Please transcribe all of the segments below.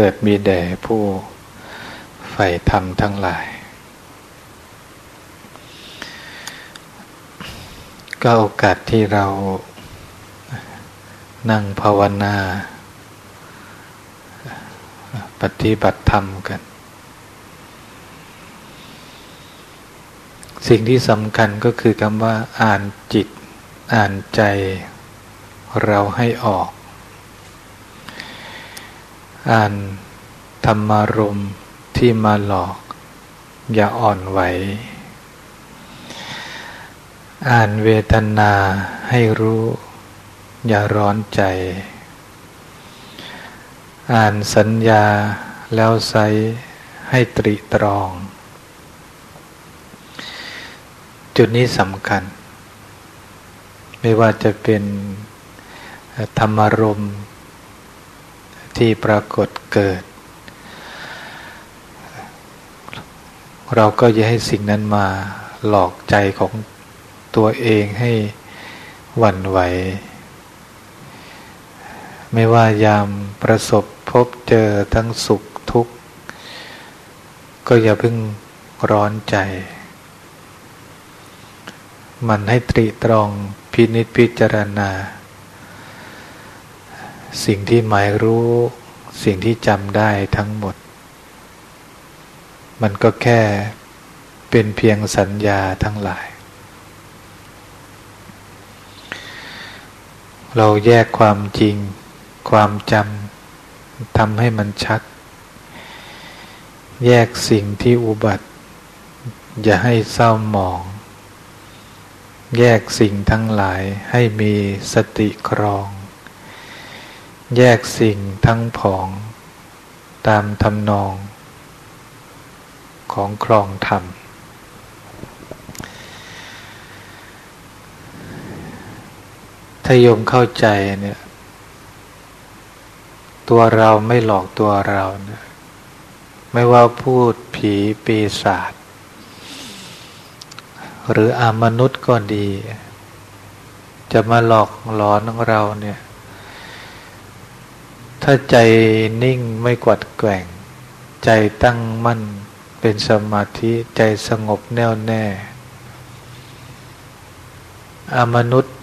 เกิดมีแด่ผู้ใฝ่ธรรมทั้งหลาย ก็โอกาสที่เรานั่งภาวนา ปฏิบัติธรรมกัน สิ่งที่สำคัญก็คือคำว่า อ่านจิต อ่านใจเราให้ออก อ่านธรรมารมที่มาหลอก อย่าอ่อนไหว อ่านเวทนาให้รู้ อย่าร้อนใจ อ่านสัญญาแล้วใสให้ตรีตรอง จุดนี้สำคัญ ไม่ว่าจะเป็นธรรมารม ที่ปรากฏเกิด เราก็อย่าให้สิ่งนั้นมาหลอกใจของตัวเองให้หวั่นไหว ไม่ว่ายามประสบพบเจอทั้งสุขทุกข์ ก็อย่าเพิ่งร้อนใจ มันให้ตรีตรองพินิจพิจารณา สิ่งที่หมายรู้สิ่งที่จำได้ทั้งหมด มันก็แค่เป็นเพียงสัญญาทั้งหลาย เราแยกความจริง ความจำทำให้มันชัด แยกสิ่งที่อุบัติ อย่าให้เศร้าหมอง แยกสิ่งทั้งหลายให้มีสติครอง แยกสิ่งทั้งผอง ตามทำนอง ของครองธรรม ถ้าโยมเข้าใจเนี่ย ตัวเราไม่หลอกตัวเราเนะไม่ว่าพูดผีปีศาจหรืออามนุษย์ก็ดี จะมาหลอกหลอนของเราเนี่ย ถ้าใจนิ่งไม่กวัดแกว่ง ใจตั้งมั่นเป็นสมาธิใจสงบแน่วแน่อามนุษย์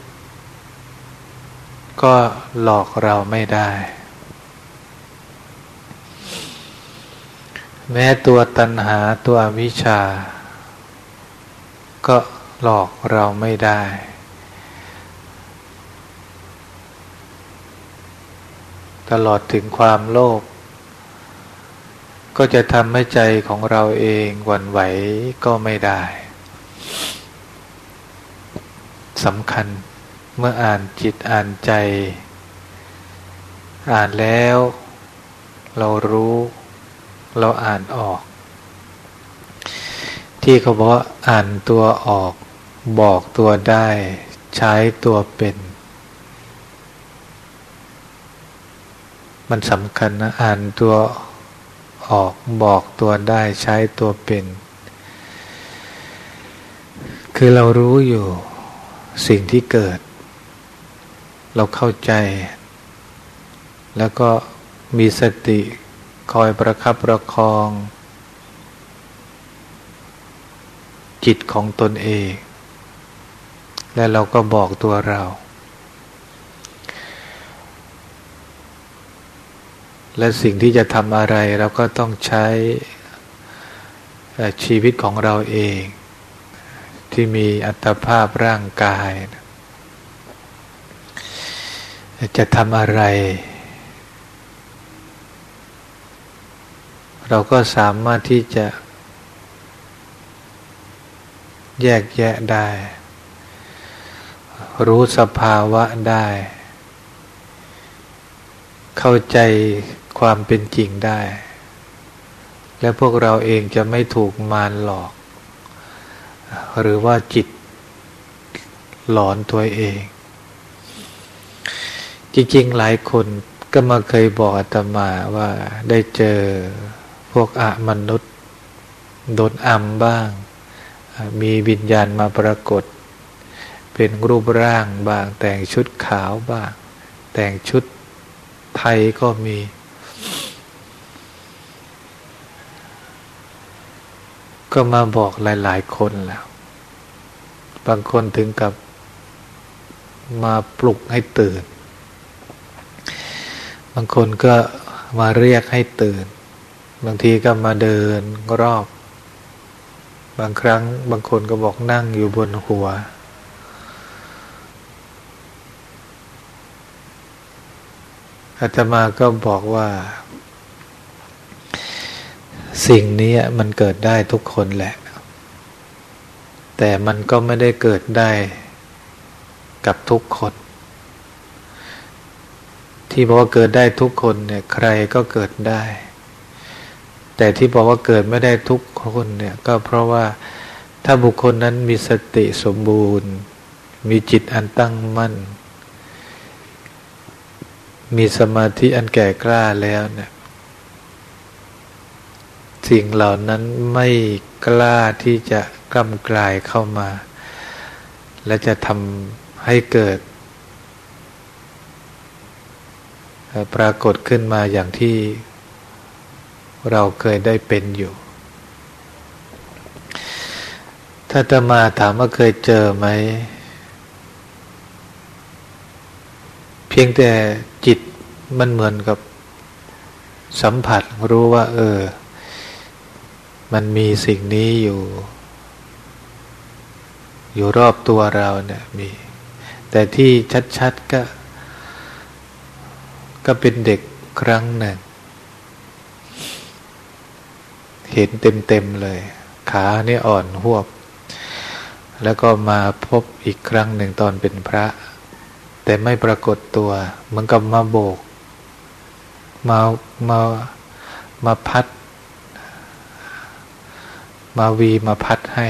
ก็หลอกเราไม่ได้ แม้ตัวตัณหาตัววิชา ก็หลอกเราไม่ได้ ตลอดถึงความโลภก็จะทำให้ใจของเราเองหวั่นไหวก็ไม่ได้สำคัญเมื่ออ่านจิตอ่านใจ อ่านแล้ว เรารู้ เราอ่านออก ที่เขาบอกว่าอ่านตัวออก บอกตัวได้ ใช้ตัวเป็น มันสำคัญนะอ่านตัวออกบอกตัวได้ใช้ตัวเป็น คือเรารู้อยู่สิ่งที่เกิด เราเข้าใจ แล้วก็มีสติคอยประคับประคอง จิตของตนเอง และเราก็บอกตัวเรา และสิ่งที่จะทำอะไรเราก็ต้องใช้ชีวิตของเราเอง ที่มีอัตภาพร่างกาย จะทำอะไร เราก็สามารถที่จะ แยกแยะได้ รู้สภาวะได้ เข้าใจ ความเป็นจริงได้ และพวกเราเองจะไม่ถูกมารหลอก หรือว่าจิตหลอนตัวเอง จริงๆหลายคนก็มาเคยบอกอาตมาว่าได้เจอพวกอะมนุษย์โดนอัมบ้าง มีวิญญาณมาปรากฏ เป็นรูปร่างบ้าง แต่งชุดขาวบ้าง แต่งชุดไทยก็มี ก็มาบอกหลาย ๆ คนแล้ว บางคนถึงกับมาปลุกให้ตื่น บางคนก็มาเรียกให้ตื่น บางทีก็มาเดินรอบ บางครั้งบางคนก็บอกนั่งอยู่บนหัว อาตมาก็บอกว่า สิ่งนี้มันเกิดได้ทุกคนแหละ แต่มันก็ไม่ได้เกิดได้กับทุกคน ที่บอกว่าเกิดได้ทุกคนเนี่ยใครก็เกิดได้ แต่ที่บอกว่าเกิดไม่ได้ทุกคนเนี่ยก็เพราะว่าถ้าบุคคลนั้นมีสติสมบูรณ์ มีจิตอันตั้งมั่น มีสมาธิอันแก่กล้าแล้วเนี่ย สิ่งเหล่านั้นไม่กล้าที่จะกำกลายเข้ามา และจะทำให้เกิด ปรากฏขึ้นมาอย่างที่เราเคยได้เป็นอยู่ ถ้าจะมาถามว่าเคยเจอไหม เพียงแต่จิตมันเหมือนกับสัมผัสรู้ว่า เออ มันมีสิ่งนี้อยู่ อยู่รอบตัวเราเนี่ยมี แต่ที่ชัดๆก็ ก็เป็นเด็กครั้งหนึ่ง เห็นเต็มๆเลย ขาเนี่ยอ่อนหวบ แล้วก็มาพบอีกครั้งหนึ่งตอนเป็นพระ แต่ไม่ปรากฏตัว เหมือนกับมาโบก มามามาพัด มาวีมาพัดให้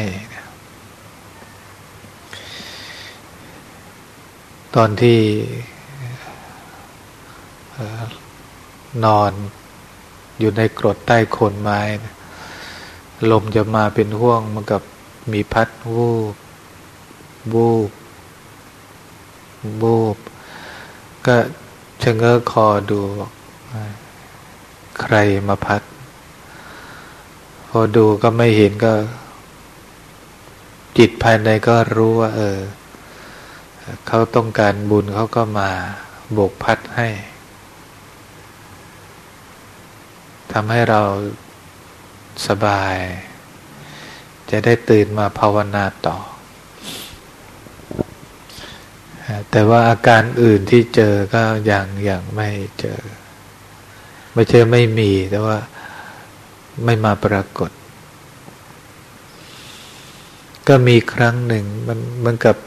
ตอนที่นอนอยู่ในกรดใต้โคนไม้ ลมจะมาเป็นห่วงมันกับมีพัดวูบวูบวูบ ก็ชะเง้อคอดู ใครมาพัด อดูก็ไม่เห็นก็ จิตภายในก็รู้ว่า เออ เขาต้องการบุญเขาก็มาโบกพัดให้ทำให้เราสบาย จะได้ตื่นมาภาวนาต่อ แต่ว่าอาการอื่นที่เจอก็อย่างอย่างไม่เจอ ไม่เจอไม่มีแต่ว่า ไม่มาปรากฏ ก็มีครั้งหนึ่งมันมันกับ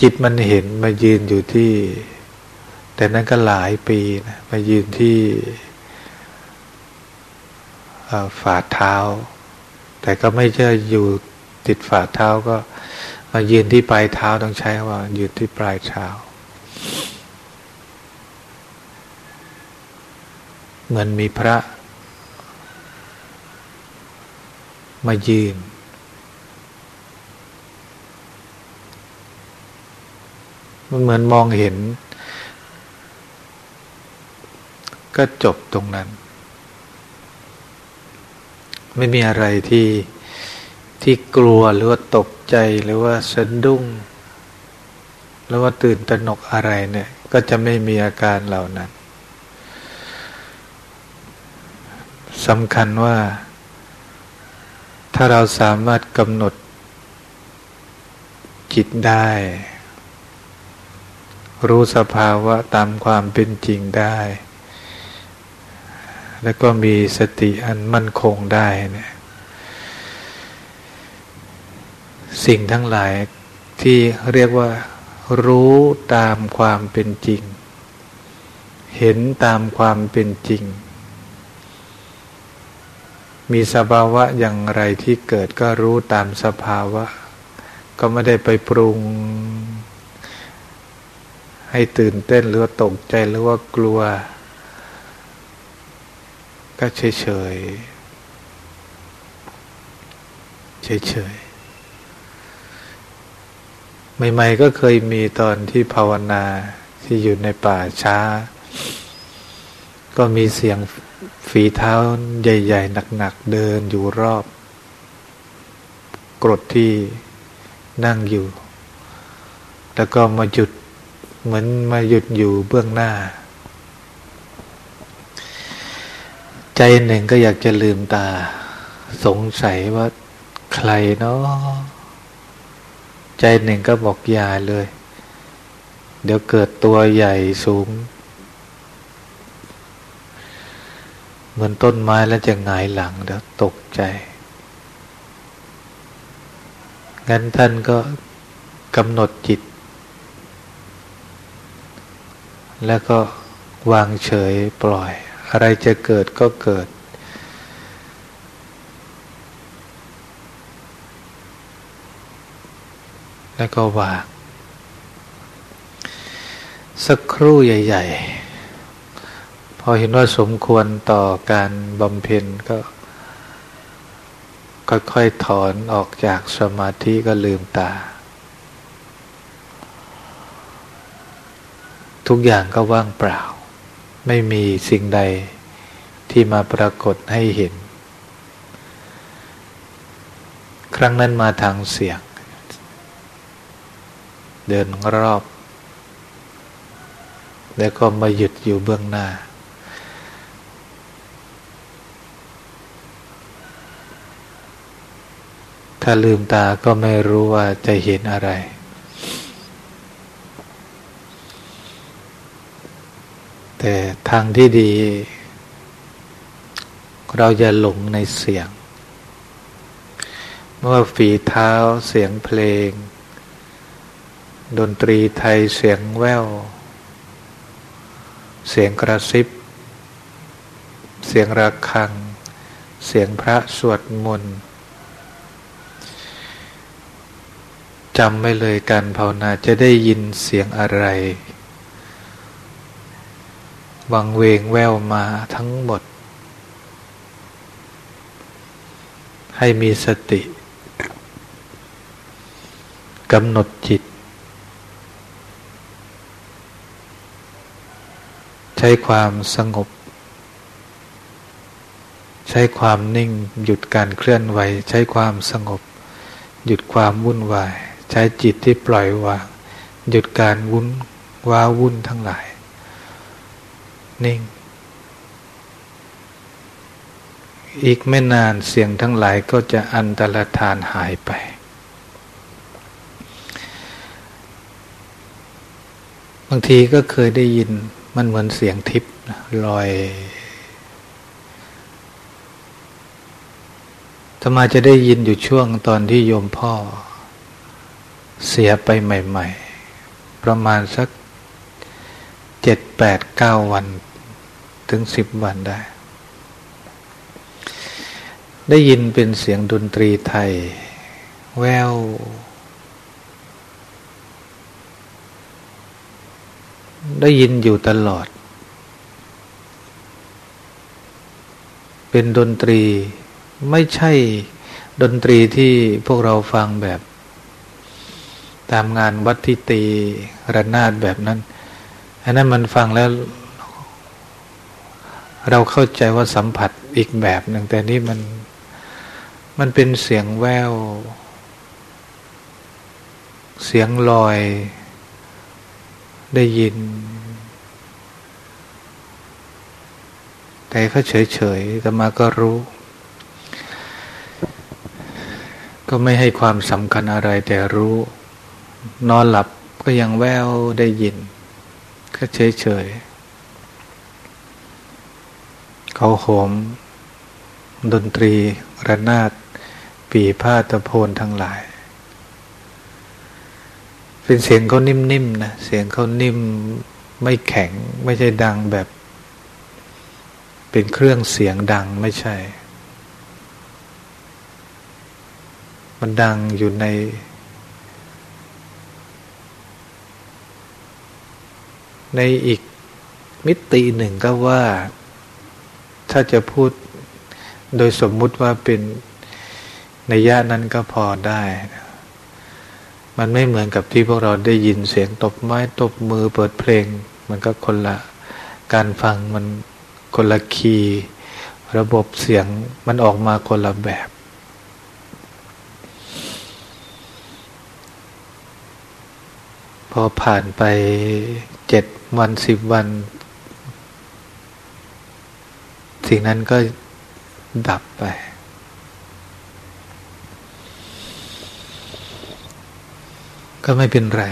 จิตมันเห็นมายืนอยู่ที่ แต่นั้นก็หลายปีนะมายืนที่ฝ่าเท้า แต่ก็ไม่ใช่อยู่ติดฝ่าเท้าก็มายืนที่ปลายเท้าต้องใช้ว่า ยืนที่ปลายเท้า เหมือนมีพระ มายืน มันเหมือนมองเห็น ก็จบตรงนั้น ไม่มีอะไรที่ที่กลัวหรือว่าตกใจหรือว่าสะดุ้งหรือว่าตื่นตระหนกอะไรเนี่ย ก็จะไม่มีอาการเหล่านั้นสำคัญว่า ถ้าเราสามารถกำหนดจิตได้ รู้สภาวะตามความเป็นจริงได้ แล้วก็มีสติอันมั่นคงได้เนี่ยสิ่งทั้งหลายที่เรียกว่า รู้ตามความเป็นจริง เห็นตามความเป็นจริง มีสภาวะอย่างไรที่เกิดก็รู้ตามสภาวะ ก็ไม่ได้ไปปรุง ให้ตื่นเต้นหรือว่าตกใจหรือว่ากลัว ก็เฉยเฉยเฉยเฉยใหม่ๆก็เคยมีตอนที่ภาวนาที่อยู่ในป่าช้า ก็มีเสียงฝีเท้าใหญ่ ๆ หนัก ๆ เดินอยู่รอบ กรดที่นั่งอยู่ แล้วก็มาหยุดเหมือนมาหยุดอยู่เบื้องหน้า ใจหนึ่งก็อยากจะลืมตา สงสัยว่าใครเนาะใจหนึ่งก็บอกยาเลย เดี๋ยวเกิดตัวใหญ่สูง เหมือนต้นไม้แล้วจะหงายหลังเดี๋ยวตกใจ งั้นท่านก็กำหนดจิต แล้วก็วางเฉยปล่อย อะไรจะเกิดก็เกิด แล้วก็วาง สักครู่ใหญ่ ๆ อเห็นว่าสมควรต่อการบำเพ็ญก็ค่อยๆถอนออกจากสมาธิก็ลืมตา ทุกอย่างก็ว่างเปล่า ไม่มีสิ่งใดที่มาปรากฏให้เห็น ครั้งนั้นมาทางเสียง เดินรอบ แล้วก็มาหยุดอยู่เบื้องหน้า ถ้าลืมตาก็ไม่รู้ว่าจะเห็นอะไร แต่ทางที่ดี เราอย่าหลงในเสียง เมื่อฝีเท้าเสียงเพลง ดนตรีไทยเสียงแววเสียงกระซิบ เสียงระฆัง เสียงพระสวดมนต์ จำไม่เลยการภาวนาจะได้ยินเสียงอะไร วังเวงแววมาทั้งหมด ให้มีสติกำหนดจิต ใช้ความสงบ ใช้ความนิ่ง หยุดการเคลื่อนไหว ใช้ความสงบ หยุดความวุ่นวาย ใช้จิตที่ปล่อยวาง หยุดการวุ่นว้าวุ่นทั้งหลาย นิ่ง อีกไม่นานเสียงทั้งหลายก็จะอันตรธานหายไป บางทีก็เคยได้ยินมันเหมือนเสียงทิพย์ลอยธรรมาจะได้ยินอยู่ช่วงตอนที่โยมพ่อ เสียไปใหม่ ๆ ประมาณสักเจ็ดแปดเก้าวันถึงสิบวันได้ ได้ยินเป็นเสียงดนตรีไทย แวว ได้ยินอยู่ตลอด เป็นดนตรีไม่ใช่ดนตรีที่พวกเราฟังแบบ ตามงานวัดที่ตีระนาดแบบนั้น อันนั้นมันฟังแล้ว เราเข้าใจว่าสัมผัสอีกแบบหนึ่ง แต่นี่มันมันเป็นเสียงแวว เสียงลอย ได้ยิน แต่ก็เฉยๆแต่มาก็รู้ ก็ไม่ให้ความสำคัญอะไรแต่รู้ นอนหลับก็ยังแววได้ยิน ก็เฉยๆเขาโหม ดนตรีระนาด ปีพาตะโพนทั้งหลาย เป็นเสียงเขานิ่มๆนะเสียงเขานิ่มไม่แข็ง ไม่ใช่ดังแบบ เป็นเครื่องเสียงดังไม่ใช่ มันดังอยู่ใน ในอีกมิติหนึ่งก็ว่า ถ้าจะพูดโดยสมมุติว่าเป็นในย่านั้นก็พอได้ มันไม่เหมือนกับที่พวกเราได้ยินเสียงตบไม้ตบมือเปิดเพลง มันก็คนละการฟังมันคนละคีย์ระบบเสียงมันออกมาคนละแบบ พอผ่านไป เจ็ดวันสิบวัน สิ่งนั้นก็ดับไป ก็ไม่เป็นไร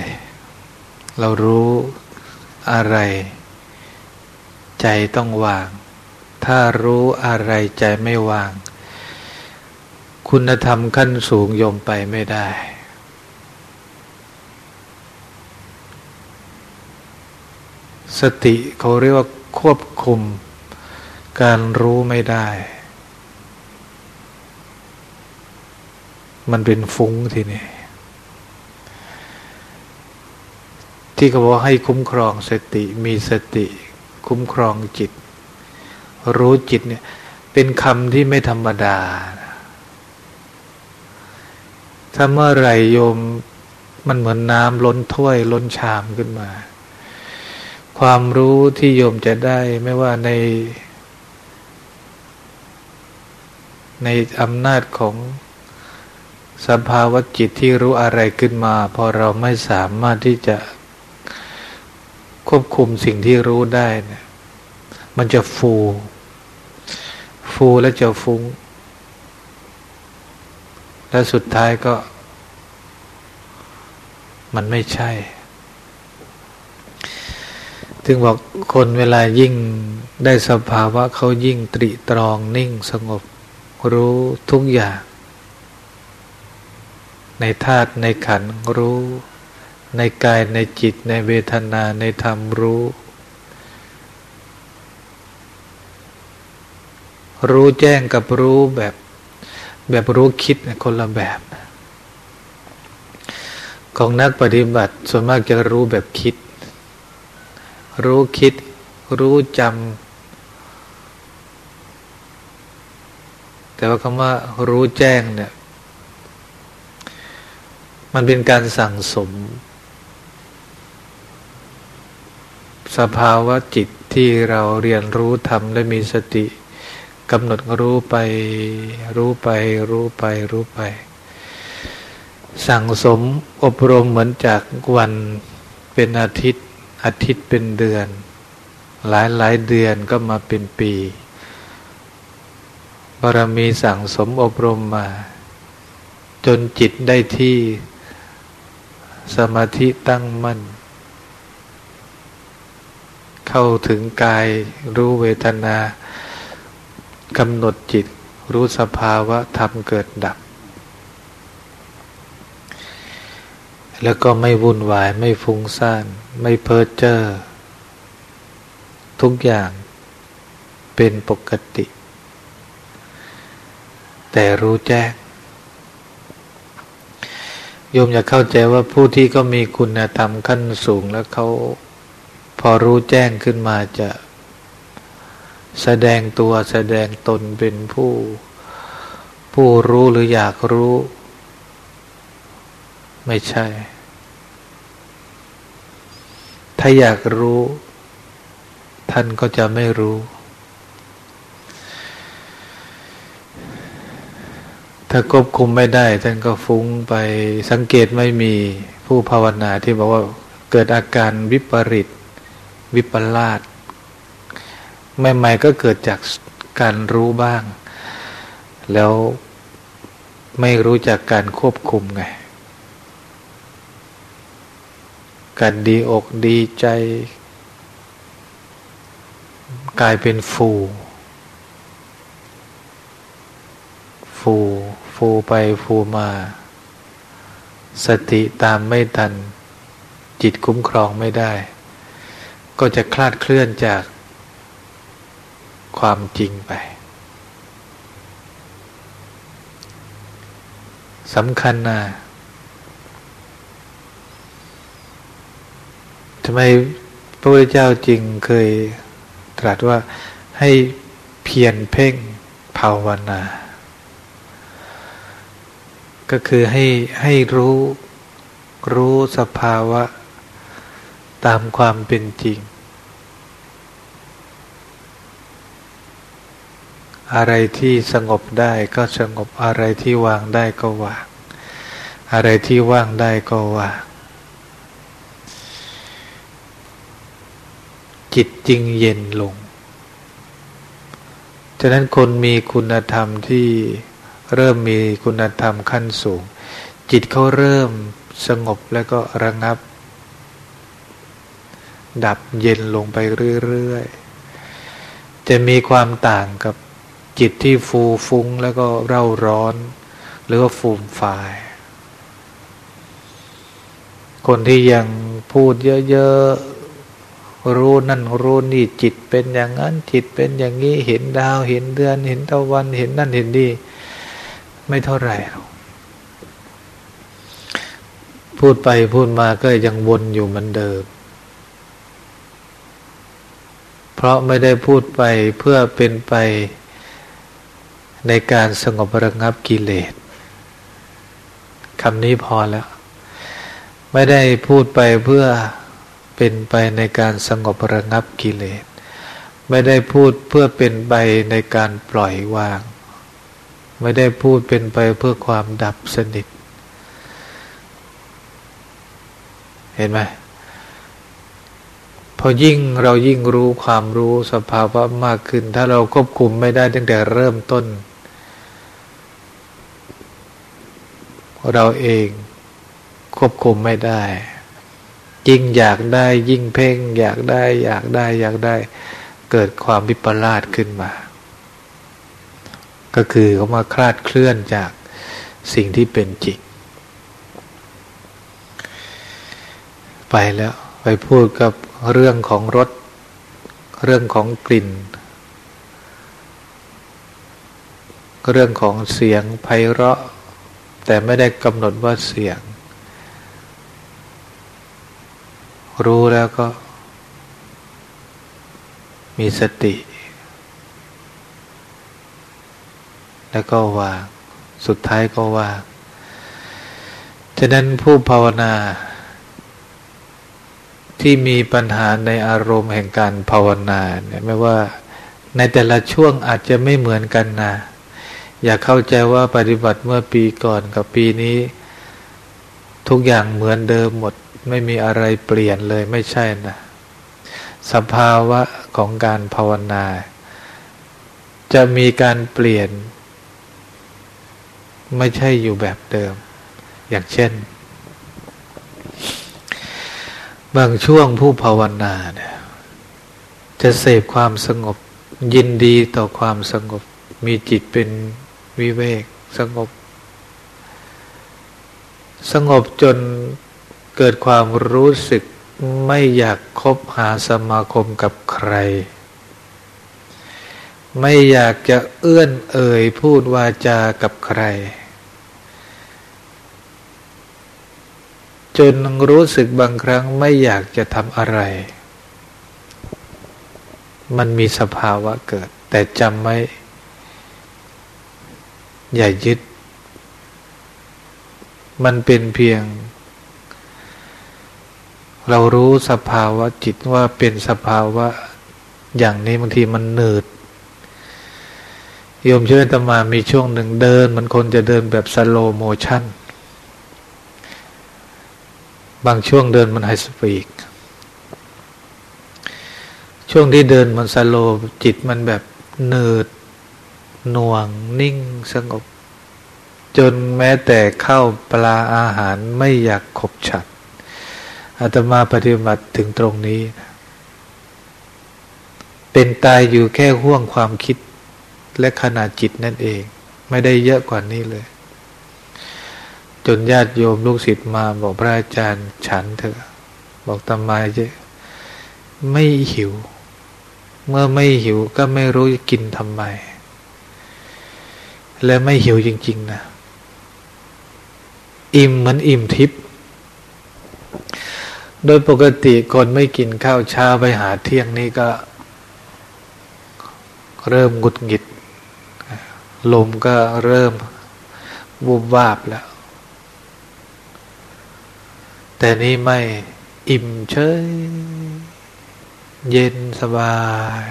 เรารู้อะไร ใจต้องวาง ถ้ารู้อะไรใจไม่วาง คุณธรรมขั้นสูงยมไปไม่ได้ สติเขาเรียกว่าควบคุมการรู้ไม่ได้ มันเป็นฟุ้งทีนี้ที่เขาบอกให้คุ้มครองสติมีสติ คุ้มครองจิต รู้จิตเนี่ย เป็นคำที่ไม่ธรรมดา ถ้าเมื่อไรโยมมันเหมือนน้ำล้นถ้วยล้นชามขึ้นมา ความรู้ที่โยมจะได้ไม่ว่าใน ในอำนาจของสภาวะจิตที่รู้อะไรขึ้นมา พอเราไม่สามารถที่จะควบคุมสิ่งที่รู้ได้เนี่ยมันจะฟู ฟูและจะฟุง้ง และสุดท้ายก็ มันไม่ใช่ ถึงบอกคนเวลายิ่งได้สภาวะเขายิ่งตรีตรองนิ่งสงบ รู้ทุกอย่าง ในธาตุในขันรู้ ในกายในจิตในเวทนาในธรรมรู้ รู้แจ้งกับรู้แบบแบบรู้คิดคนละแบบ ของนักปฏิบัติส่วนมากจะรู้แบบคิด รู้คิด รู้จำแต่ว่าคำว่ารู้แจ้งเนี่ย มันเป็นการสั่งสม สภาวะจิตที่เราเรียนรู้ทำและมีสติกำหนดรู้ไป รู้ไป รู้ไป รู้ไป สั่งสมอบรมเหมือนจากวันเป็นอาทิตย์ อาทิตย์เป็นเดือน หลายหลายเดือนก็มาเป็นปีบารมีสั่งสมอบรมมา จนจิตได้ที่สมาธิตั้งมั่น เข้าถึงกายรู้เวทนากำหนดจิตรู้สภาวะธรรมเกิดดับ แล้วก็ไม่วุ่นวาย ไม่ฟุ้งซ่าน ไม่เพ้อเจ้อทุกอย่างเป็นปกติ แต่รู้แจ้งโยมอยากเข้าใจว่าผู้ที่ก็มีคุณธรรมขั้นสูงแล้วเขาพอรู้แจ้งขึ้นมาจะแสดงตัวแสดงตนเป็นผู้ ผู้รู้หรืออยากรู้ ไม่ใช่ ถ้าอยากรู้ ท่านก็จะไม่รู้ ถ้าควบคุมไม่ได้ ท่านก็ฟุ้งไปสังเกตไม่มีผู้ภาวนาที่บอกว่าเกิดอาการวิปริต วิปลาสใหม่ๆก็เกิดจากการรู้บ้าง แล้วไม่รู้จากการควบคุมไง กันดีอกดีใจ กลายเป็นฟู ฟูฟูไปฟูมา สติตามไม่ทัน จิตคุ้มครองไม่ได้ ก็จะคลาดเคลื่อนจากความจริงไปสำคัญนะ ทำไมพระพุทธเจ้าจริงเคยตรัสว่าให้เพียรเพ่งภาวนา ก็คือให้ให้รู้รู้สภาวะตามความเป็นจริง อะไรที่สงบได้ก็สงบอะไรที่วางได้ก็วาง อะไรที่ว่างได้ก็วาง จิตจึงเย็นลง ฉะนั้นคนมีคุณธรรมที่เริ่มมีคุณธรรมขั้นสูง จิตเขาเริ่มสงบแล้วก็ระงับ ดับเย็นลงไปเรื่อยๆ จะมีความต่างกับจิตที่ฟูฟุ้งแล้วก็เร่าร้อน หรือว่าฟูมฟาย คนที่ยังพูดเยอะๆ รู้นั่นรู้นี่จิตเป็นอย่างนั้นจิตเป็นอย่างนี้เห็นดาวเห็นเดือน เห็นตะวันเห็นนั่นเห็นนี่ไม่เท่าไหร่พูดไปพูดมาก็ยังวนอยู่เหมือนเดิม เพราะไม่ได้พูดไปเพื่อเป็นไปในการสงบระงับกิเลสคำนี้พอแล้ว ไม่ได้พูดไปเพื่อ เป็นไปในการสงบระงับกิเลส ไม่ได้พูดเพื่อเป็นไปในการปล่อยวาง ไม่ได้พูดเป็นไปเพื่อความดับสนิท เห็นไหมพอยิ่งเรายิ่งรู้ความรู้สภาวะมากขึ้น ถ้าเราควบคุมไม่ได้ตั้งแต่เริ่มต้น เราเองควบคุมไม่ได้ ยิ่งอยากได้ยิ่งเพ่ง อยากได้ อยากได้ อยากได้ เกิดความวิปลาสขึ้นมา ก็คือเขามาคลาดเคลื่อนจากสิ่งที่เป็นจริง ไปแล้ว ไปพูดกับเรื่องของรสเรื่องของกลิ่น เรื่องของเสียงไพเราะ แต่ไม่ได้กำหนดว่าเสียง รู้แล้วก็ มีสติ แล้วก็วาง สุดท้ายก็วางฉะนั้นผู้ภาวนา ที่มีปัญหาในอารมณ์แห่งการภาวนาเนี่ยไม่ว่าในแต่ละช่วงอาจจะไม่เหมือนกันนะ อย่าเข้าใจว่าปฏิบัติเมื่อปีก่อนกับปีนี้ ทุกอย่างเหมือนเดิมหมด ไม่มีอะไรเปลี่ยนเลยไม่ใช่นะสภาวะของการภาวนา จะมีการเปลี่ยน ไม่ใช่อยู่แบบเดิม อย่างเช่น บางช่วงผู้ภาวนาเนี่ยจะเสพความสงบ ยินดีต่อความสงบ มีจิตเป็นวิเวกสงบ สงบจน เกิดความรู้สึกไม่อยากคบหาสมาคมกับใคร ไม่อยากจะเอื้อนเอ่ยพูดวาจากับใคร จนรู้สึกบางครั้งไม่อยากจะทำอะไร มันมีสภาวะเกิด แต่จำไม่ อย่ายึด มันเป็นเพียง เรารู้สภาวะจิตว่าเป็นสภาวะอย่างนี้บางทีมันหนืดโยมเชื่อ อาตมามีช่วงหนึ่งเดิน มันคนจะเดินแบบ slow motionบางช่วงเดินมัน high speed ช่วงที่เดินมัน slow จิตมันแบบหนืดหน่วงนิ่งสงบ จนแม้แต่ข้าวปลาอาหารไม่อยากขบฉัน อาตมาปฏิบัติถึงตรงนี้ เป็นตายอยู่แค่ห้วงความคิดและขณะจิตนั่นเอง ไม่ได้เยอะกว่านี้เลย จนญาติโยมลูกศิษย์มาบอกพระอาจารย์ฉันเถอะ บอกตมายเจะไม่หิว เมื่อไม่หิวก็ไม่รู้จะกินทำไม และไม่หิวจริง ๆ นะ อิ่มเหมือนอิ่มทิพย์ โดยปกติคนไม่กินข้าวเช้าไปหาเที่ยงนี่ก็ เริ่มหงุดหงิด ลมก็เริ่มวูบวาบแล้ว แต่นี่ไม่อิ่มเฉย เย็นสบาย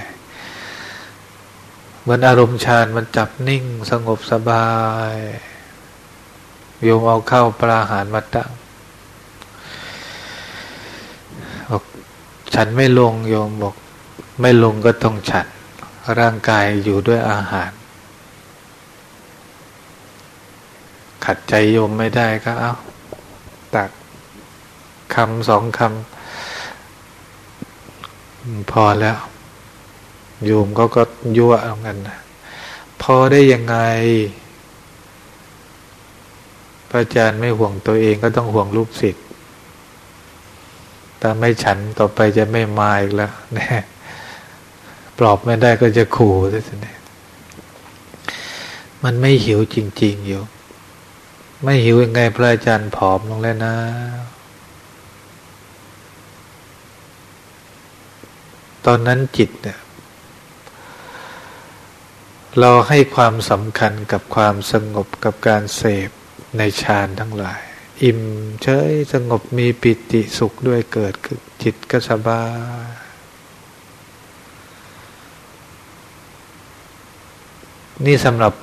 เหมือนอารมณ์ฌานมันจับนิ่งสงบสบาย โยมเอาเข้าปลาหารมาตั้งบอก ฉันไม่ลงโยมบอก ไม่ลงก็ต้องฉัน ร่างกายอยู่ด้วยอาหาร ขัดใจโยมไม่ได้ก็เอาตักคำสองคำพอแล้ว โยมก็ก็ยั่วเอากันนะพอได้ยังไง พระอาจารย์ไม่ห่วงตัวเองก็ต้องห่วงลูกศิษย์ ถ้าไม่ฉันต่อไปจะไม่มาอีกแล้วแน่ปลอบไม่ได้ก็จะขู่ซะสิมันไม่หิวจริง ๆ อยู่ ไม่หิวยังไงพระอาจารย์ผอมลงแล้วนะ ตอนนั้นจิตเนี่ย เราให้ความสำคัญกับความสงบกับการเสพในฌานทั้งหลาย อิ่มเฉยสงบมีปิติสุขด้วยเกิดขึ้นจิตก็สบายนี่สำหรับ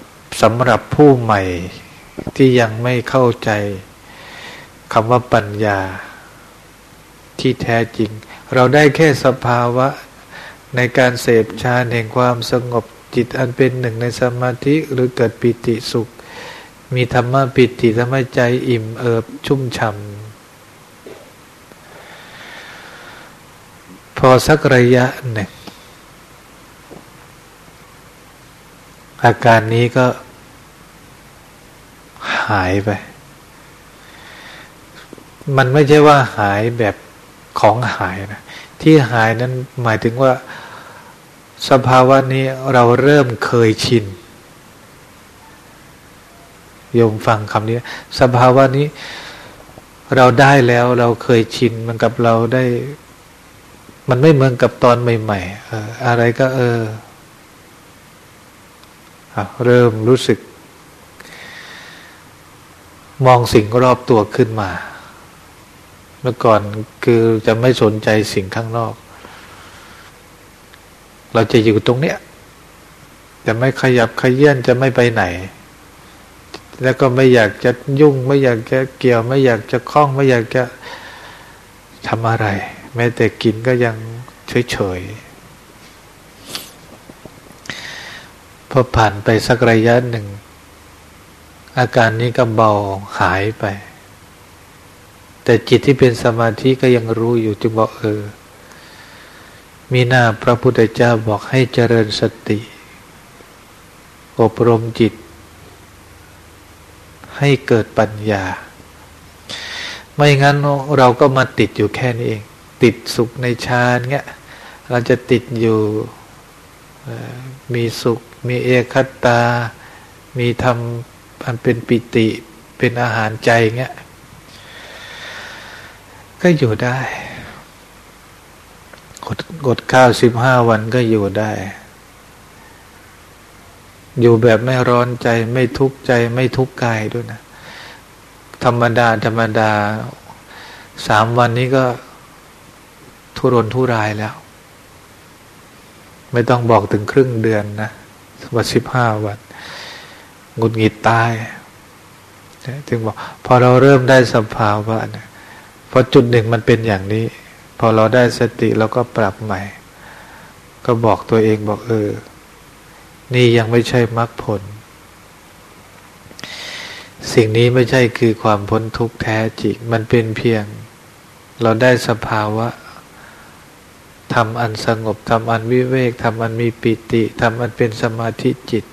สำหรับผู้ใหม่ที่ยังไม่เข้าใจคำว่าปัญญาที่แท้จริง เราได้แค่สภาวะในการเสพฌานแห่งความสงบจิตอันเป็นหนึ่งในสมาธิหรือเกิดปิติสุข มีธรรมะปิติทำให้ใจอิ่มเอิบชุ่มฉ่ำพอสักระยะหนึ่งอาการนี้ก็หายไป มันไม่ใช่ว่าหายแบบของหายนะ ที่หายนั้นหมายถึงว่า สภาวะนี้เราเริ่มเคยชิน โยมฟังคำนี้ สภาวะนี้เราได้แล้วเราเคยชินมันกับเราได้ มันไม่เหมือนกับตอนใหม่ๆอออะไรก็เออเริ่มรู้สึก มองสิ่งรอบตัวขึ้นมา เมื่อก่อนคือจะไม่สนใจสิ่งข้างนอก เราจะอยู่ตรงเนี้ยจะไม่ขยับขยื่นจะไม่ไปไหน แล้วก็ไม่อยากจะยุ่ง ไม่อยากจะเกี่ยว ไม่อยากจะคล้อง ไม่อยากจะทำอะไร แม้แต่กินก็ยังเฉยๆพอผ่านไปสักระยะหนึ่ง อาการนี้ก็เบาหายไป แต่จิตที่เป็นสมาธิก็ยังรู้อยู่จึงบอกเออ มีหน้าพระพุทธเจ้าบอกให้เจริญสติ อบรมจิต ให้เกิดปัญญา ไม่งั้นเราก็มาติดอยู่แค่นี้เอง ติดสุขในฌานเงี้ยเราจะติดอยู่มีสุข มีเอคัตตา มีธรรมอันเป็นปิติเป็นอาหารใจเงี้ยก็อยู่ได้กดข้าวสิบห้าวันก็อยู่ได้ อยู่แบบไม่ร้อนใจไม่ทุกข์ใจไม่ทุกข์กายด้วยนะ ธรรมดาธรรมดาสามวันนี้ก็ทุรนทุรายแล้ว ไม่ต้องบอกถึงครึ่งเดือนนะวันสิบห้าวันงุดหงิดตายถึงบอก พอเราเริ่มได้สภาวะเนี่ยพอจุดหนึ่งมันเป็นอย่างนี้ พอเราได้สติเราก็ปรับใหม่ ก็บอกตัวเองบอกเออ นี่ยังไม่ใช่มรรคผล สิ่งนี้ไม่ใช่คือความพ้นทุกข์แท้จริงมันเป็นเพียง เราได้สภาวะทำอันสงบทำอันวิเวกทำอันมีปิติทำอันเป็นสมาธิจิต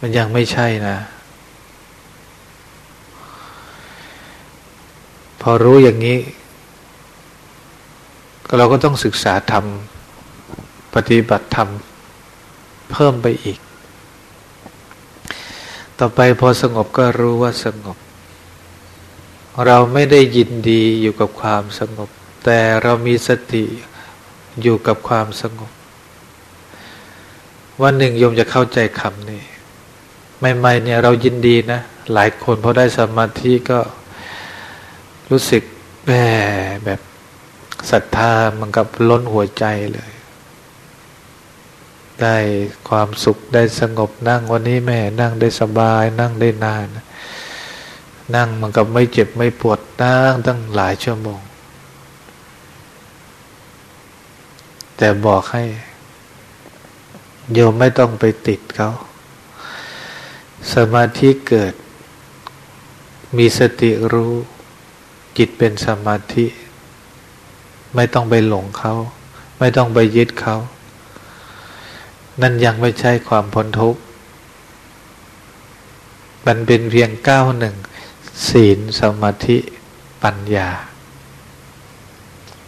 มันยังไม่ใช่นะ พอรู้อย่างนี้ เราก็ต้องศึกษาธรรม ปฏิบัติธรรม เพิ่มไปอีก ต่อไปพอสงบก็รู้ว่าสงบ เราไม่ได้ยินดีอยู่กับความสงบ แต่เรามีสติอยู่กับความสงบ วันหนึ่งโยมจะเข้าใจคำนี้ใหม่ๆเนี่ยเรายินดีนะ หลายคนพอได้สมาธิก็รู้สึกแหมแบบศรัทธามันกับล้นหัวใจเลย ได้ความสุขได้สงบนั่งวันนี้แม่นั่งได้สบายนั่งได้นาน นั่งมันกับไม่เจ็บไม่ปวดนั่งตั้งหลายชั่วโมง แต่บอกให้ โยมไม่ต้องไปติดเขาสมาธิเกิด มีสติรู้ จิตเป็นสมาธิ ไม่ต้องไปหลงเขา ไม่ต้องไปยึดเขา นั่นยังไม่ใช่ความพ้นทุกข์ มันเป็นเพียงก้าวหนึ่ง ศีลสมาธิปัญญา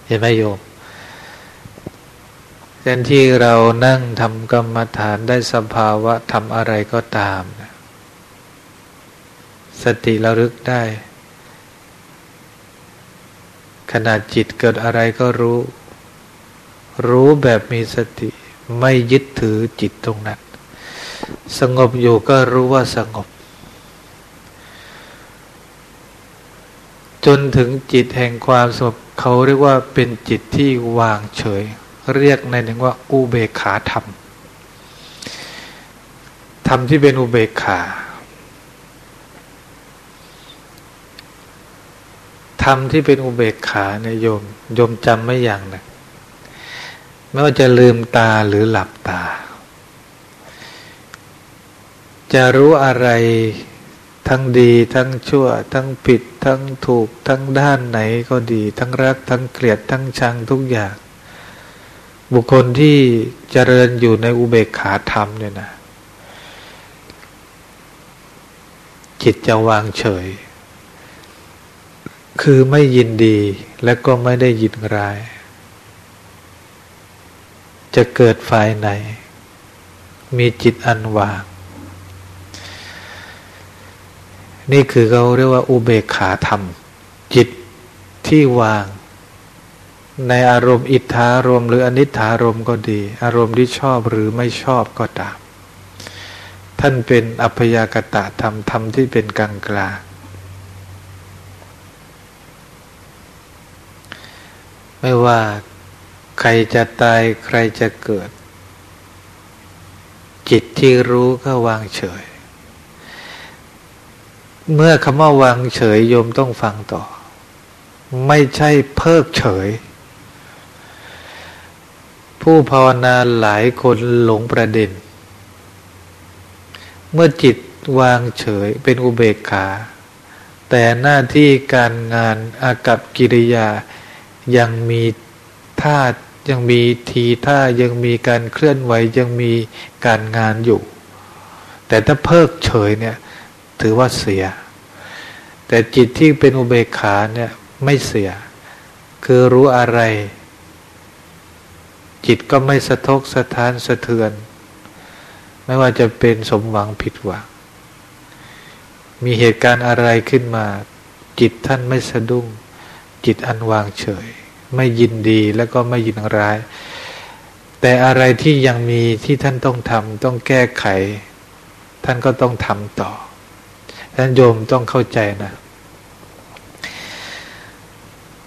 เห็นไหมโยมเช่นที่เรานั่งทำกรรมฐานได้สภาวะทำอะไรก็ตาม สติระลึกได้ ขณะจิตเกิดอะไรก็รู้ รู้แบบมีสติ ไม่ยึดถือจิตตรงนั้น สงบอยู่ก็รู้ว่าสงบ จนถึงจิตแห่งความสงบเขาเรียกว่าเป็นจิตที่วางเฉย เรียกในหนึ่งว่าอุเบกขาธรรมธรรมที่เป็นอุเบกขาธรรมที่เป็นอุเบกขาเนี่ยโยมโยมจำไม่อย่างนะ ไม่ว่าจะลืมตาหรือหลับตา จะรู้อะไรทั้งดีทั้งชั่ว ทั้งผิด ทั้งถูก ทั้งด้านไหนก็ดี ทั้งรัก ทั้งเกลียด ทั้งชังทุกอย่าง บุคคลที่เจริญอยู่ในอุเบกขาธรรมเนี่ยนะจิตจะวางเฉย คือไม่ยินดีและก็ไม่ได้ยินร้าย จะเกิดฝ่ายไหน มีจิตอันวาง นี่คือเขาเรียกว่า อุเบกขาธรรม จิตที่วาง ในอารมณ์อิทธารมหรืออนิถารมก็ดี อารมณ์ที่ชอบหรือไม่ชอบก็ตาม ท่านเป็นอัพยากตะธรรมธรรมที่เป็นกลางกลางไม่ว่า ใครจะตายใครจะเกิด จิตที่รู้ก็วางเฉย เมื่อคำว่าวางเฉยโยมต้องฟังต่อ ไม่ใช่เพิกเฉย ผู้ภาวนาหลายคนหลงประเด็น เมื่อจิตวางเฉยเป็นอุเบกขา แต่หน้าที่การงานอากับกิริยายังมีท่า ยังมีทีท่ายังมีการเคลื่อนไหวยังมีการงานอยู่ แต่ถ้าเพิกเฉยเนี่ยถือว่าเสีย แต่จิตที่เป็นอุเบกขาเนี่ยไม่เสีย คือรู้อะไร จิตก็ไม่สะทกสะท้านสะเทือน ไม่ว่าจะเป็นสมหวังผิดหวัง มีเหตุการณ์อะไรขึ้นมา จิตท่านไม่สะดุ้ง จิตอันวางเฉย ไม่ยินดีแล้วก็ไม่ยินร้าย แต่อะไรที่ยังมีที่ท่านต้องทำต้องแก้ไข ท่านก็ต้องทำต่อ ท่านโยมต้องเข้าใจนะ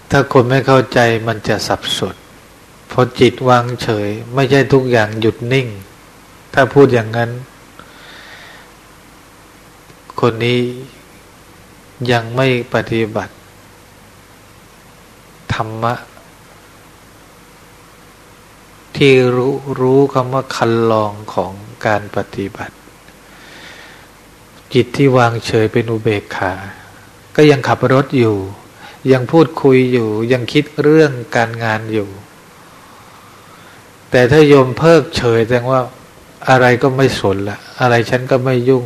ถ้าคนไม่เข้าใจมันจะสับสนพอจิตวางเฉย ไม่ใช่ทุกอย่างหยุดนิ่ง ถ้าพูดอย่างนั้น คนนี้ยังไม่ปฏิบัติธรรมะ ที่รู้รู้คำว่าคันลองของการปฏิบัติ จิตที่วางเฉยเป็นอุเบกขา ก็ยังขับรถอยู่ ยังพูดคุยอยู่ ยังคิดเรื่องการงานอยู่ แต่ถ้าโยมเพิกเฉยแสดงว่าอะไรก็ไม่สนละ อะไรฉันก็ไม่ยุ่ง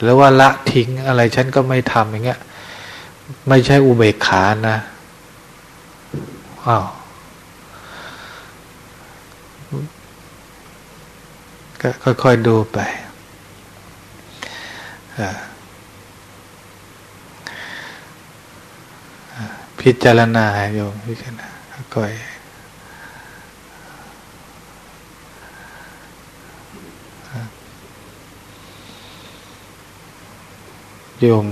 หรือว่าละทิ้งอะไรฉันก็ไม่ทำอย่างเงี้ย ไม่ใช่อุเบกขานะอ้าว ก็ค่อยๆดูไป พิจารณาโยมพิจารณาค่อยโยม